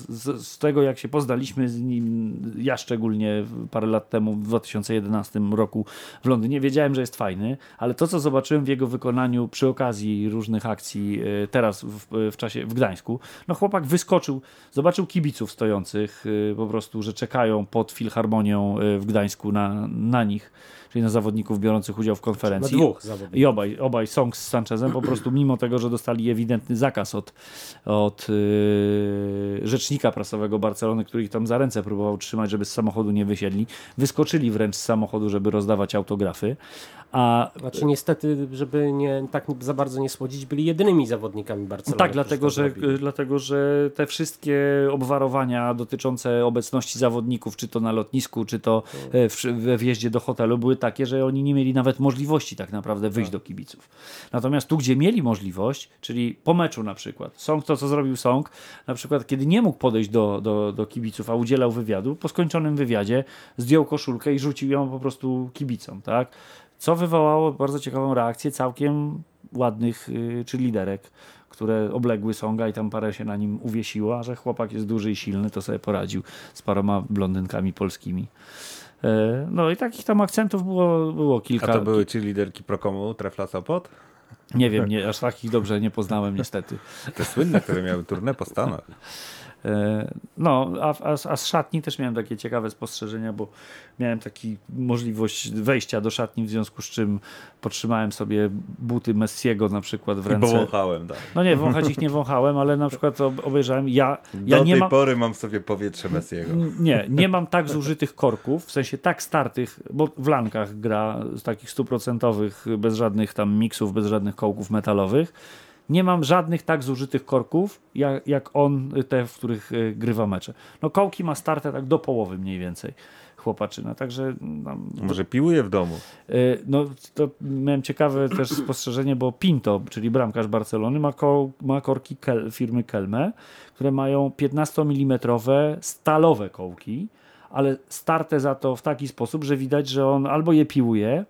z, tego, jak się poznaliśmy z nim, ja szczególnie parę lat temu, w 2011 roku w Londynie, wiedziałem, że jest fajny, ale to, co zobaczyłem w jego wykonaniu przy okazji różnych akcji e, teraz w, w czasie w Gdańsku, no chłopak wyskoczył, zobaczył kibiców stojących, e, po prostu, że czekają pod filharmonią e, w Gdańsku na, na nich, czyli na zawodników biorących udział w Na konferencji. dwóch zawodników. I obaj, obaj Song z Sanchezem po prostu mimo tego, że dostali ewidentny zakaz od, od yy, rzecznika prasowego Barcelony, który ich tam za ręce próbował trzymać, żeby z samochodu nie wysiedli, wyskoczyli wręcz z samochodu, żeby rozdawać autografy. A Znaczy niestety, żeby nie, tak za bardzo nie słodzić, byli jedynymi zawodnikami Barcelony. tak, dlatego że, dlatego, że te wszystkie obwarowania dotyczące obecności zawodników, czy to na lotnisku, czy to e, w, we wjeździe do hotelu, były takie, że oni nie mieli nawet możliwości tak naprawdę wyjść do kibiców. Natomiast tu, gdzie mieli możliwość, czyli po meczu na przykład, Song to, co zrobił Song, na przykład kiedy nie mógł podejść do, do, do kibiców, a udzielał wywiadu, po skończonym wywiadzie zdjął koszulkę i rzucił ją po prostu kibicom, tak? Co wywołało bardzo ciekawą reakcję całkiem ładnych y, czy liderek, które obległy Songa i tam parę się na nim uwiesiło, a że chłopak jest duży i silny, to sobie poradził z paroma blondynkami polskimi. E, No i takich tam akcentów było, było A kilka. to były czy liderki Prokomu, Trefla Sopot? Nie wiem, nie, aż takich dobrze nie poznałem niestety. Te słynne, które miały turnę po Stanach. E, No, a, a, a z szatni też miałem takie ciekawe spostrzeżenia, bo miałem taką możliwość wejścia do szatni, w związku z czym potrzymałem sobie buty Messiego na przykład w I ręce. powąchałem, tak. No nie, wąchać ich nie wąchałem, ale na przykład ob- obejrzałem, ja, ja Do nie tej pory mam sobie powietrze Messiego. Nie, nie mam tak zużytych korków, w sensie tak startych, bo w lankach gra z takich stuprocentowych, bez żadnych tam miksów, bez żadnych kołków metalowych. Nie mam żadnych tak zużytych korków, jak, jak on, te, w których y, grywa mecze. No kołki ma starte tak do połowy mniej więcej chłopaczyna, także no, Może piłuje w domu. Y, No, to miałem ciekawe też spostrzeżenie, bo Pinto, czyli bramkarz Barcelony, ma, ko ma korki Kel firmy Kelme, które mają 15 mm stalowe kołki, ale starte za to w taki sposób, że widać, że on albo je piłuje,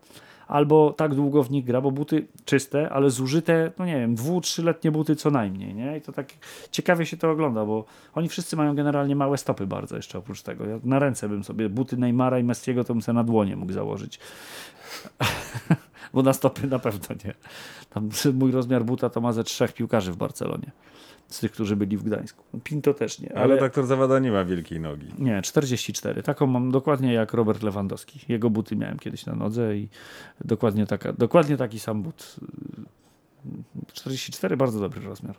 albo tak długo w nich gra, bo buty czyste, ale zużyte, no nie wiem, dwu, trzyletnie buty co najmniej, nie? I to tak ciekawie się to ogląda, bo oni wszyscy mają generalnie małe stopy bardzo jeszcze oprócz tego. Ja na ręce bym sobie buty Neymara i Messiego to bym sobie na dłonie mógł założyć. bo na stopy na pewno nie. Tam mój rozmiar buta to ma ze trzech piłkarzy w Barcelonie. Z tych, którzy byli w Gdańsku. Pinto też nie, Ale, ale... doktor Zawada nie ma wielkiej nogi. Nie, 44. Taką mam dokładnie jak Robert Lewandowski. Jego buty miałem kiedyś na nodze i dokładnie, taka, dokładnie taki sam but. 44, bardzo dobry rozmiar.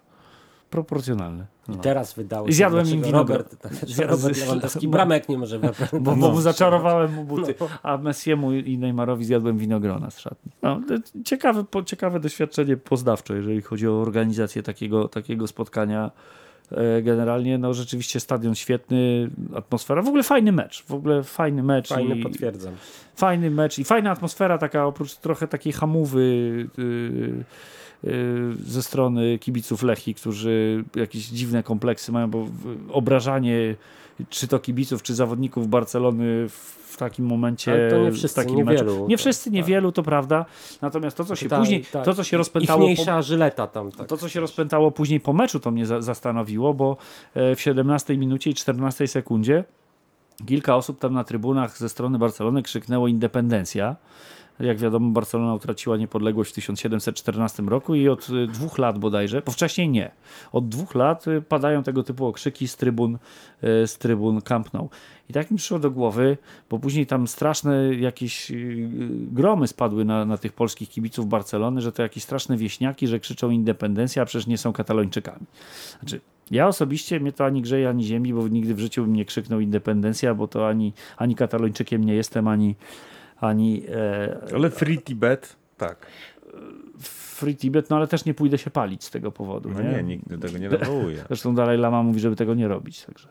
Proporcjonalny. I teraz wydało I zjadłem się, im winogron. Robert, tak, Zjadłem- Robert Lewandowski bramek nie może wybrać. Bo, bo mu zaczarowałem mu buty, a Messiemu i Neymarowi zjadłem winogrona z szatni. No, ciekawe, po, ciekawe doświadczenie poznawcze, jeżeli chodzi o organizację takiego, takiego spotkania. E, Generalnie, no rzeczywiście stadion świetny, atmosfera, w ogóle fajny mecz, w ogóle fajny mecz. Fajny, i, potwierdzam. fajny mecz i fajna atmosfera, taka oprócz trochę takiej hamowy yy, ze strony kibiców Lechi, którzy jakieś dziwne kompleksy mają, bo obrażanie czy to kibiców, czy zawodników Barcelony w takim momencie. Ale to nie w wszyscy, takim niewielu. meczu. Nie wszyscy, niewielu, to prawda. Natomiast to, co się później, to, co się rozpętało. po- żyleta tam. Tak. to, co się rozpętało później po meczu, to mnie za zastanowiło, bo e, w 17 minucie i 14 sekundzie kilka osób tam na trybunach ze strony Barcelony krzyknęło independencja. Jak wiadomo, Barcelona utraciła niepodległość w 1714 roku i od y, dwóch lat bodajże, bo wcześniej nie, od dwóch lat y, padają tego typu okrzyki z trybun, y, z trybun Camp Nou. I tak mi przyszło do głowy, bo później tam straszne jakieś gromy spadły na, na tych polskich kibiców Barcelony, że to jakieś straszne wieśniaki, że krzyczą independencja, a przecież nie są katalończykami. Znaczy, ja osobiście mnie to ani grzeje, ani ziemi, bo nigdy w życiu bym nie krzyknął independencja, bo to ani, ani katalończykiem nie jestem, ani, ani e, Ale Free Tibet, tak. Free Tibet, no ale też nie pójdę się palić z tego powodu. No nie, nikt do tego nie nawołuje. Zresztą Dalaj Lama mówi, żeby tego nie robić. Także.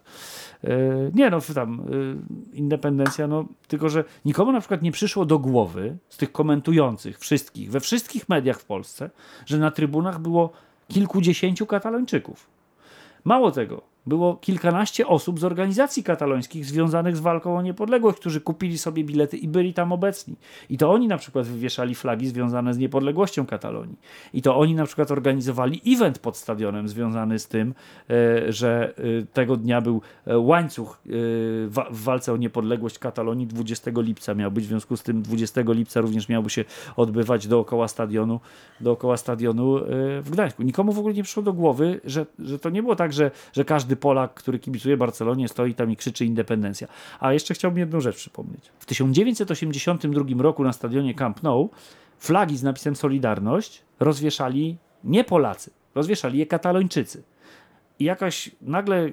E, nie no, tam e, independencja, no tylko, że nikomu na przykład nie przyszło do głowy z tych komentujących wszystkich, we wszystkich mediach w Polsce, że na trybunach było kilkudziesięciu katalończyków. Mało tego, było kilkanaście osób z organizacji katalońskich związanych z walką o niepodległość, którzy kupili sobie bilety i byli tam obecni. I to oni na przykład wywieszali flagi związane z niepodległością Katalonii. I to oni na przykład organizowali event pod stadionem związany z tym, e, że e, tego dnia był e, łańcuch w walce o niepodległość Katalonii 20 lipca miał być, w związku z tym 20 lipca również miałby się odbywać dookoła stadionu, dookoła stadionu w Gdańsku. Nikomu w ogóle nie przyszło do głowy, że, że to nie było tak, że, że każdy Polak, który kibicuje Barcelonie stoi tam i krzyczy independencja. A jeszcze chciałbym jedną rzecz przypomnieć. W 1982 roku na stadionie Camp Nou flagi z napisem Solidarność rozwieszali nie Polacy, rozwieszali je Katalończycy. I jakaś nagle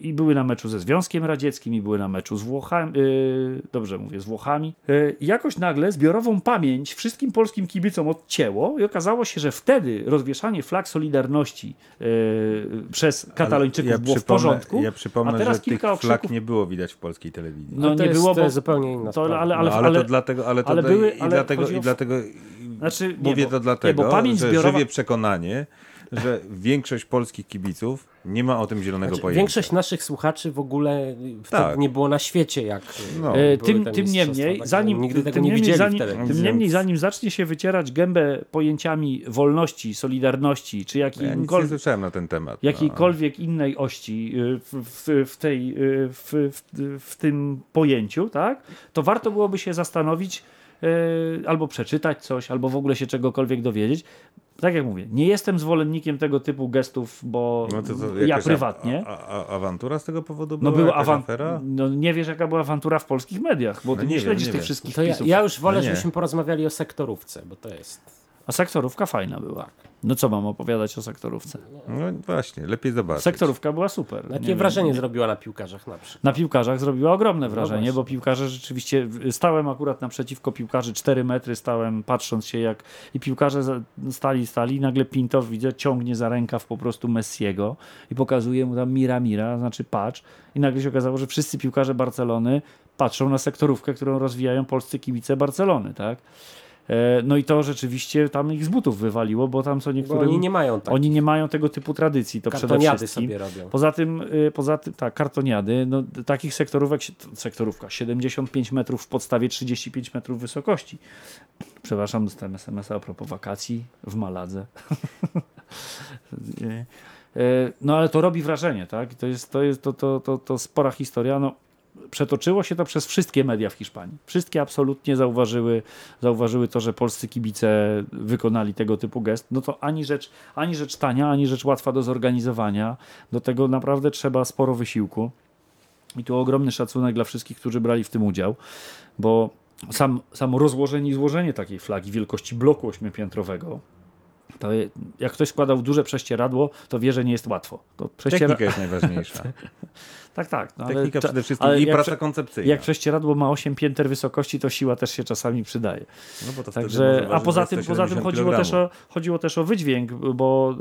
i były na meczu ze Związkiem Radzieckim, i były na meczu z Włochami, y, dobrze mówię, z Włochami. Y, i jakoś nagle zbiorową pamięć wszystkim polskim kibicom odcięło i okazało się, że wtedy rozwieszanie flag Solidarności y, przez Katalończyków Ale było w porządku, Ja przypomnę, a teraz że tych kilka flag okrzyków... nie było widać w polskiej telewizji. No to nie jest, było, to bo jest zupełnie inna to, sprawa. ale, ale, no, ale, ale, to dlatego, ale to ale były- i ale dlatego, o- i dlatego Znaczy, nie, mówię bo- to nie, dlatego, bo pamięć że zbiorowa- żywię przekonanie, że większość polskich kibiców nie ma o tym zielonego Znaczy, pojęcia. większość naszych słuchaczy w ogóle Tak. nie było na świecie, jak No. e, Tym, tym niemniej, także zanim, nigdy tego tym nie niemniej, widzieli zanim, w telewizji. tym Więc- niemniej, zanim zacznie się wycierać gębę pojęciami wolności, solidarności, czy Ja nic nie jakimkolwiek, słyszałem na ten temat. no. jakiejkolwiek innej ości y, w, w, w, tej, y, w, w, w tym pojęciu, tak, to warto byłoby się zastanowić albo przeczytać coś, albo w ogóle się czegokolwiek dowiedzieć. Tak jak mówię, nie jestem zwolennikiem tego typu gestów, bo No to, to ja prywatnie. A, a, a, awantura z tego powodu No była? była Jakaś awan- no nie wiesz jaka była awantura w polskich mediach, bo No ty nie nie, wiem, śledzisz nie tych wiem. wszystkich To ja, ja już wolę, No żebyśmy porozmawiali o sektorówce, bo to jest... A sektorówka fajna była. No co mam opowiadać o sektorówce? No właśnie, lepiej zobaczyć. Sektorówka była super. Jakie Nie wiem, wrażenie nie- zrobiła na piłkarzach na przykład? Na piłkarzach zrobiła ogromne wrażenie, właśnie. bo piłkarze rzeczywiście stałem akurat naprzeciwko piłkarzy 4 metry, stałem patrząc się jak i piłkarze stali, stali i nagle Pinto widzę ciągnie za rękaw po prostu Messiego i pokazuje mu tam mira mira, znaczy patrz i nagle się okazało, że wszyscy piłkarze Barcelony patrzą na sektorówkę, którą rozwijają polscy kibice Barcelony, tak? E, No i to rzeczywiście tam ich z butów wywaliło, bo tam co Bo niektórym... oni nie mają. Oni nie mają tego typu tradycji, to przede Kartoniady wszystkim. sobie robią. Poza tym, y, poza tym, tak, kartoniady, no, takich sektorówek, sektorówka, 75 metrów w podstawie, 35 metrów wysokości. Przepraszam, dostałem SMS-a a propos wakacji w Maladze. Y, no ale to robi wrażenie, tak? To jest, to jest to, to, to, to spora historia. No, przetoczyło się to przez wszystkie media w Hiszpanii. Wszystkie absolutnie zauważyły, zauważyły to, że polscy kibice wykonali tego typu gest. No to ani rzecz, ani rzecz tania, ani rzecz łatwa do zorganizowania. Do tego naprawdę trzeba sporo wysiłku. I tu ogromny szacunek dla wszystkich, którzy brali w tym udział, bo sam, samo rozłożenie i złożenie takiej flagi wielkości bloku ośmiopiętrowego, to jak ktoś składał duże prześcieradło, to wie, że nie jest łatwo. To prześciera... Technika jest najważniejsza. Tak, tak. No, Technika przede wszystkim i praca prze- koncepcyjna. Jak prześcieradło ma 8 pięter wysokości, to siła też się czasami przydaje. no bo to Także, a poza tym, poza tym 170 chodziło, też o, chodziło też o wydźwięk, bo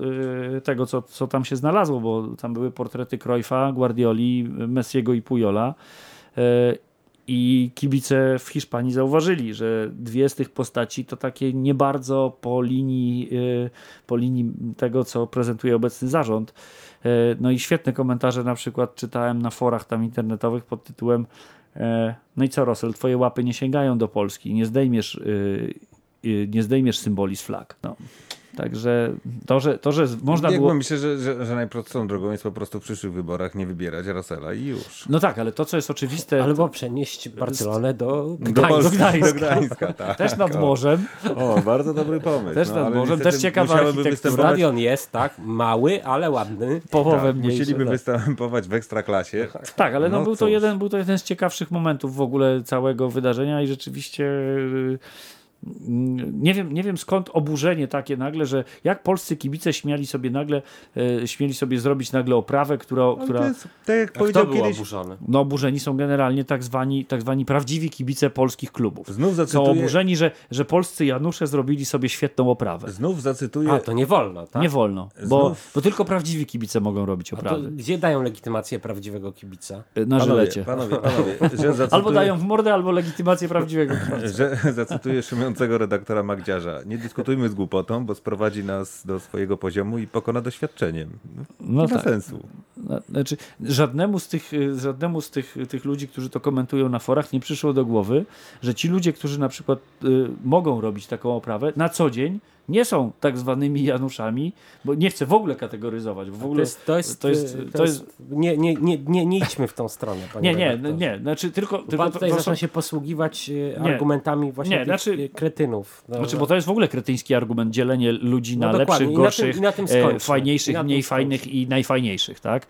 y, tego, co, co tam się znalazło, bo tam były portrety Cruyffa, Guardioli, Messiego i Pujola. Y, I kibice w Hiszpanii zauważyli, że dwie z tych postaci to takie nie bardzo po linii, y, po linii tego, co prezentuje obecny zarząd. Y, No i świetne komentarze na przykład czytałem na forach tam internetowych pod tytułem e, No i co, Rosel, twoje łapy nie sięgają do Polski, nie zdejmiesz, y, y, nie zdejmiesz symboli z flag. No. Także to, że, to, że można Jakby było... Myślę, że, że, że najprostszą drogą jest po prostu w przyszłych wyborach nie wybierać Rosela i już. No tak, ale to, co jest oczywiste, Albo przenieść Barcelonę do Do Gdańska. Do Gdańska. Gdańska, tak. też nad morzem, O, bardzo dobry pomysł. Też no, nad morzem, też ciekawa architektura. występować- Stadion jest, tak, mały, ale ładny. połowę Tak, mniejszy. musieliby tak. występować w ekstraklasie. Tak, ale no, No był, to jeden, był to jeden z ciekawszych momentów w ogóle całego wydarzenia i rzeczywiście y, nie wiem, nie wiem skąd oburzenie takie nagle, że jak polscy kibice śmiali sobie nagle, y, śmieli sobie zrobić nagle oprawę, która, Ale to która jest, tak jak powiedział kiedyś, oburzony? no oburzeni są generalnie tak zwani, tak zwani prawdziwi kibice polskich klubów. znów Są zacytuję, oburzeni, że, że polscy Janusze zrobili sobie świetną oprawę. znów zacytuję A, to nie wolno, tak? Nie wolno, bo, Znów- bo tylko prawdziwi kibice mogą robić oprawy. gdzie dają legitymację prawdziwego kibica? Na żylecie. Panowie, panowie, panowie że zacytuję, Albo dają w mordę, albo legitymację prawdziwego kibica. że zacytuję szymującego redaktora Magdziarza. Nie dyskutujmy z głupotą, bo sprowadzi nas do swojego poziomu i pokona doświadczeniem. No nie ma tak. sensu. No, Znaczy, żadnemu z, tych, żadnemu z tych, tych ludzi, którzy to komentują na forach, nie przyszło do głowy, że ci ludzie, którzy na przykład y, mogą robić taką oprawę, na co dzień nie są tak zwanymi Januszami, bo nie chcę w ogóle kategoryzować. Bo w To ogóle, jest, to jest, to jest- to jest, nie, nie, nie, nie, nie idźmy w tą stronę, panie nie, nie, nie, znaczy tylko, tylko Pan tutaj to zaczyna się posługiwać Nie. argumentami właśnie Nie, znaczy- e, kretynów. Znaczy, bo to jest w ogóle kretyński argument, dzielenie ludzi No na lepszych, I na tym- gorszych, e, fajniejszych, mniej fajnych i najfajniejszych, tak?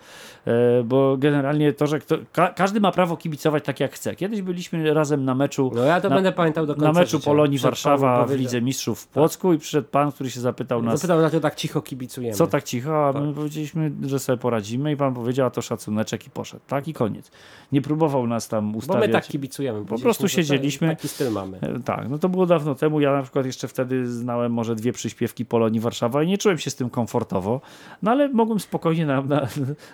E, bo generalnie to, że kto, ka, każdy ma prawo kibicować tak jak chce. Kiedyś byliśmy razem na meczu No ja to na- będę pamiętał do końca na meczu życia. Polonii Przed Warszawa w Lidze Mistrzów w Płocku i przyszedł pan, który się zapytał nas, Zapytał, na to tak cicho kibicujemy. co tak cicho, a my powiedzieliśmy, że sobie poradzimy i pan powiedział, a to szacuneczek i poszedł. Tak i koniec. Nie próbował nas tam Bo my ustawiać. tak kibicujemy. Po prostu tak- siedzieliśmy. Taki styl mamy. E, Tak, no to było dawno temu. Ja na przykład jeszcze wtedy znałem może dwie przyśpiewki Polonii Warszawa i nie czułem się z tym komfortowo, no ale mogłem spokojnie, na, na,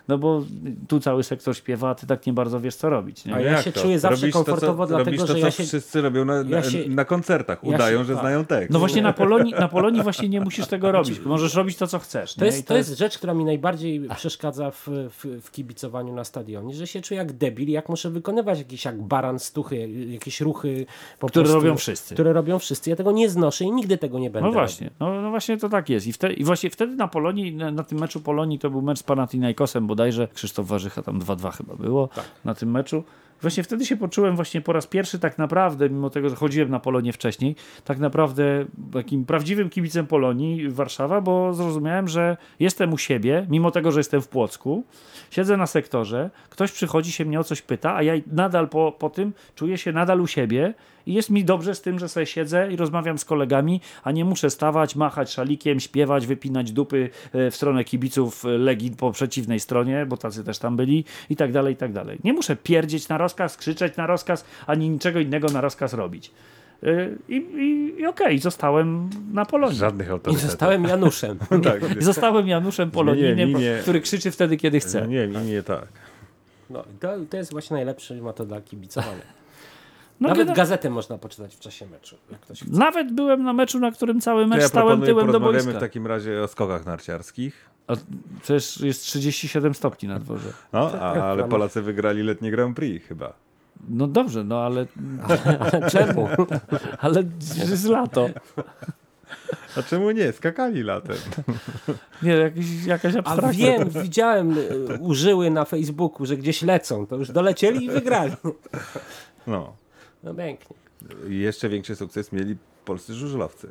no bo tu cały sektor śpiewa, a ty tak nie bardzo wiesz co robić. Nie? A ja Jak się to? czuję zawsze Robisz to, co- komfortowo, dlatego, to, że co ja się- wszyscy robią na, na, ja się- na koncertach. ja Udają, się- że tak. znają tekst. No właśnie na Polonii, na Polonii właśnie nie musisz tego robić. Możesz robić to, co chcesz. To nie? jest, to jest rzecz, która mi najbardziej przeszkadza w, w, w kibicowaniu na stadionie, że się czuję jak debil, jak muszę wykonywać jakieś jak baran stuchy, jakieś ruchy, po Które prostu, robią wszyscy. Które robią wszyscy. Ja tego nie znoszę i nigdy tego nie będę No właśnie, no, no właśnie to tak jest. I, wtedy, I właśnie wtedy na Polonii, na, na tym meczu Polonii, to był mecz z Panathinaikosem bodajże, Krzysztof Warzycha tam 2-2 chyba było na tym meczu. Właśnie wtedy się poczułem właśnie po raz pierwszy tak naprawdę, mimo tego, że chodziłem na Polonię wcześniej, tak naprawdę takim prawdziwym kibicem Polonii Warszawa, bo zrozumiałem, że jestem u siebie, mimo tego, że jestem w Płocku, siedzę na sektorze, ktoś przychodzi się mnie o coś pyta, a ja nadal po, po tym czuję się nadal u siebie i jest mi dobrze z tym, że sobie siedzę i rozmawiam z kolegami, a nie muszę stawać, machać szalikiem, śpiewać, wypinać dupy e, w stronę kibiców e, Legii po przeciwnej stronie, bo tacy też tam byli i tak dalej, i tak dalej. Nie muszę pierdzieć na rozkaz, krzyczeć na rozkaz, ani niczego innego na rozkaz robić. E, I, i, i okej, zostałem na Polonii. Żadnych I zostałem Januszem. tak, I Zostałem Januszem Poloninem, który krzyczy wtedy, kiedy chce. nie, nie, nie tak. No, to, to jest właśnie najlepsza metoda kibicowania. No, Nawet gazetę można poczytać w czasie meczu. Jak ktoś chce. Nawet byłem na meczu, na którym cały mecz ja stałem tyłem do porozmawiamy boiska. w takim razie o skokach narciarskich. A przecież jest 37 stopni na dworze. No, a, ale Polacy wygrali letnie Grand Prix chyba. No dobrze, no ale, Czemu? ale jest lato. A czemu nie? Skakali latem. Nie, jakiś, jakaś A abstrakcja. wiem, widziałem y, użyły na Facebooku, że gdzieś lecą. To już dolecieli i wygrali. No. No pięknie. I jeszcze większy sukces mieli polscy żużlowcy.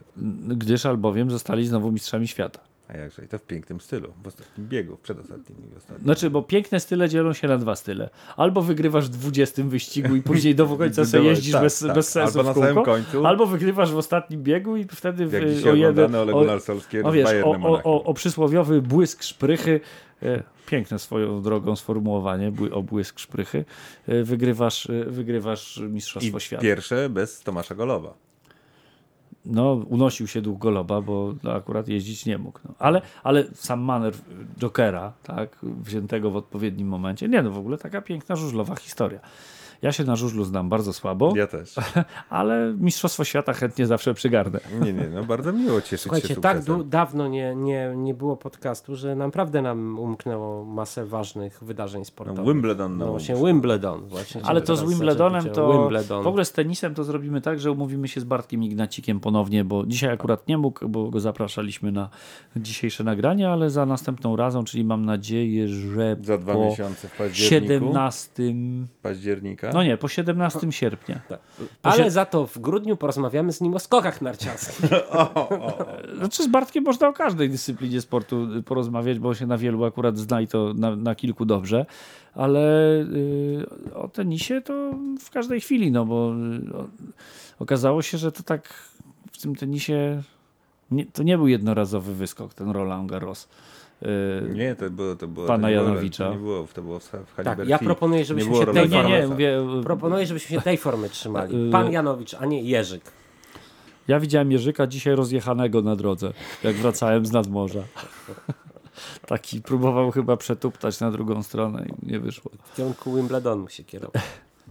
Gdyż albowiem zostali znowu mistrzami świata. A jakże? I to w pięknym stylu. W ostatnim biegu, w przedostatnim i ostatnim. Znaczy, bo piękne style dzielą się na dwa style. Albo wygrywasz w 20 wyścigu i później do końca sobie jeździsz tak, bez, tak. bez sensu Albo w na samym kółko, końcu. Albo wygrywasz w ostatnim biegu i wtedy w, Jak o jeden... o- O wiesz, o, o, o, przysłowiowy błysk szprychy, piękne swoją drogą sformułowanie, bły, o błysk szprychy, e, wygrywasz, e, wygrywasz I Mistrzostwo Świata. pierwsze bez Tomasza Golowa. No, unosił się duch Goloba, bo akurat jeździć nie mógł. No. Ale, ale sam maner Jokera, tak, wziętego w odpowiednim momencie, nie no, w ogóle taka piękna żużlowa historia. Ja się na żużlu znam bardzo słabo, Ja też. ale Mistrzostwo Świata chętnie zawsze przygarnę. Nie, nie, no bardzo miło cieszyć Słuchajcie, się tak sukcesem. du- dawno nie, nie, nie było podcastu, że naprawdę nam umknęło masę ważnych wydarzeń sportowych. No, Wimbledon No właśnie. Wimbledon. Właśnie Ale to z Wimbledonem to Wimbledon. w ogóle z tenisem to zrobimy tak, że umówimy się z Bartkiem Ignacikiem ponownie, bo dzisiaj akurat nie mógł, bo go zapraszaliśmy na dzisiejsze nagranie, ale za następną razą, czyli mam nadzieję, że Za dwa po miesiące w październiku. 17 Października. No nie, po 17 sierpnia. Ale się- za to w grudniu porozmawiamy z nim o skokach narciarskich. Znaczy z Bartkiem można o każdej dyscyplinie sportu porozmawiać, bo się na wielu akurat zna i to na, na kilku dobrze, ale y, o tenisie to w każdej chwili, no bo y, o, okazało się, że to tak w tym tenisie nie, to nie był jednorazowy wyskok, ten Roland Garros. Y, Nie, to było, to było Pana to nie było- Janowicza. To nie było, to było w, Tak, ja proponuję, żebyśmy się tej nie, Rolanda nie, nie, mówię, y, Proponuję, żebyśmy się tej formy trzymali. Pan Janowicz, a nie Jerzyk. ja widziałem Jerzyka dzisiaj rozjechanego na drodze, jak wracałem z nadmorza. Taki próbował chyba przetuptać na drugą stronę i nie wyszło. W kierunku Wimbledonu się kierował.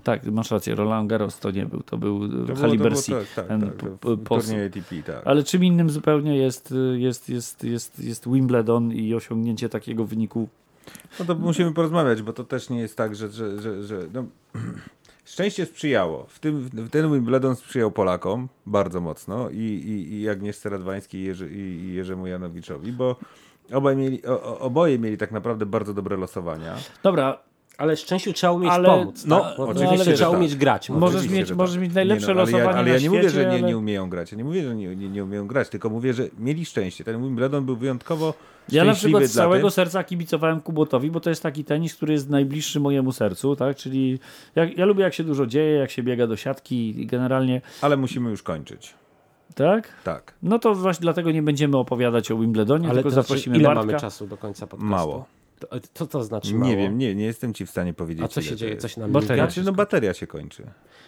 Tak, masz rację, Roland Garros to nie był, to był To było- Halibersi. to było- Tak, tak, tak, p- w p- pos- turnieju ATP, tak. Ale czym innym zupełnie jest, jest, jest, jest, jest Wimbledon i osiągnięcie takiego wyniku. No to musimy porozmawiać, bo to też nie jest tak, że, że, że, że no, szczęście sprzyjało. W tym, w ten Wimbledon sprzyjał Polakom bardzo mocno i, i, i Agnieszce Radwańskiej i, Jerzy, i Jerzemu Janowiczowi, bo obaj mieli, o- oboje mieli tak naprawdę bardzo dobre losowania. Dobra, Ale szczęściu trzeba umieć Ale- pomóc. no, tak? Bo oczywiście, trzeba tak. umieć grać. Możesz Oczywiście, mieć- że możesz mieć najlepsze Nie no, ale ja, losowanie ale na ja nie mówię, że nie, ale- nie umieją grać. Ja nie mówię, że nie, nie, nie umieją grać, tylko mówię, że mieli szczęście. Ten Wimbledon był wyjątkowo ja na przykład z całego serca kibicowałem Kubotowi, bo to jest taki tenis, który jest najbliższy mojemu sercu, tak? Czyli ja, ja lubię jak się dużo dzieje, jak się biega do siatki i generalnie ale musimy już kończyć. Tak? Tak, No to właśnie dlatego nie będziemy opowiadać o Wimbledonie, Ale tylko to znaczy, zaprosimy ile Bartka. mamy czasu do końca podcastu? Mało. To, co to znaczy mało? nie wiem, nie, nie jestem ci w stanie powiedzieć. A co się dzieje? jest. Coś nam Bateria? Znaczy, no bateria się kończy.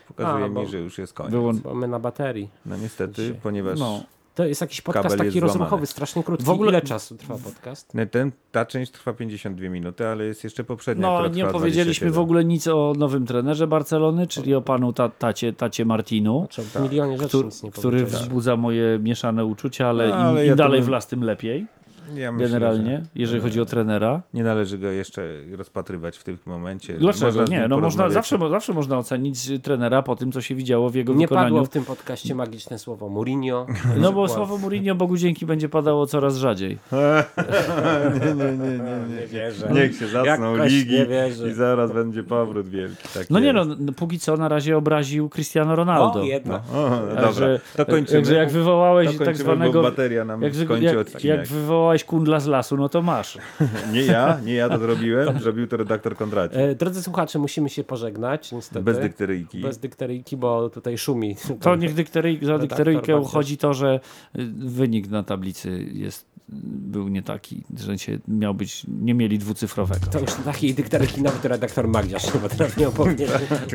Pokazuje A, mi, że już jest koniec. Wyłą... Bo my na baterii. No niestety, Dzisiaj. ponieważ No. To jest jakiś podcast Kabel taki jest złamany. strasznie krótki. W ogóle- Ile czasu trwa podcast? No, ten, ta część trwa 52 minuty, ale jest jeszcze poprzednia, No, nie powiedzieliśmy 27. w ogóle nic o nowym trenerze Barcelony, czyli o panu ta, tacie, tacie Martinu, Znaczy, w milionie rzeczy który, nic nie który wzbudza moje mieszane uczucia, ale, No, im, ale im ja to dalej w las, tym lepiej, Ja myślę, generalnie, że jeżeli chodzi o trenera. Nie należy go jeszcze rozpatrywać w tym momencie. Dlaczego? Można Nie, no można, zawsze, zawsze można ocenić trenera po tym, co się widziało w jego Nie wykonaniu. padło w tym podcaście magiczne słowo Mourinho. No bo słowo Mourinho, Bogu dzięki, będzie padało coraz rzadziej. nie, nie, nie, nie, nie. wierzę. Niech się zacną Jakoś ligi nie i zaraz będzie powrót wielki. Tak No nie no, no, póki co na razie obraził Cristiano Ronaldo. O, jedno. O, dobra, Także, to kończymy. Także jak wywołałeś To kończymy, tak zwanego... bateria nam Jak, skończy jak, jak wywołałeś kundla z lasu, no to masz. Nie ja, nie ja to zrobiłem, zrobił to redaktor Kondraci. E, drodzy słuchacze, musimy się pożegnać, niestety. Bez dykteryjki. Bez dykteryjki, bo tutaj szumi. To niech dykteryj, za dykteryjkę uchodzi to, że y, wynik na tablicy jest, był nie taki, że się miał być, nie mieli dwucyfrowego. To już takiej dykteryki nawet redaktor Magdziarz nie potrafi opowiedzieć.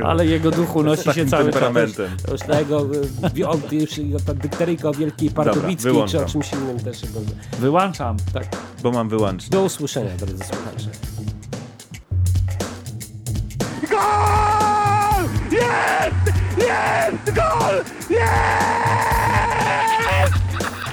Ale jego duchu nosi się cały czas. temperamentem. To już na jego, e, wi- o, już ta dykteryjka o Wielkiej Pardubickiej, czy o czymś innym też. Wyłączam. Tak. Bo mam wyłącznik. Do usłyszenia, drodzy słuchacze. Gol! Jest! Jest! Gol!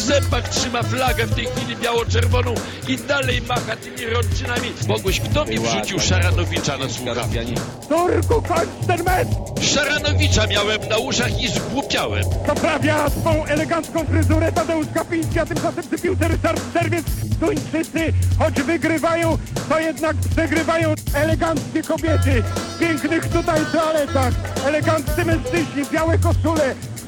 W zębach trzyma flagę w tej chwili biało-czerwoną i dalej macha tymi rączynami. Mogłeś, kto mi wrzucił Szaranowicza na słuchawki? Turku, kończ ten mecz! Szaranowicza miałem na uszach i zgłupiałem. Poprawia swą elegancką fryzurę Tadeusz Kapiński, a tymczasem przy piłce Ryszard Czerwiec. Duńczycy, choć wygrywają, to jednak przegrywają eleganckie kobiety. W pięknych tutaj toaletach, eleganccy mężczyźni, białe koszule,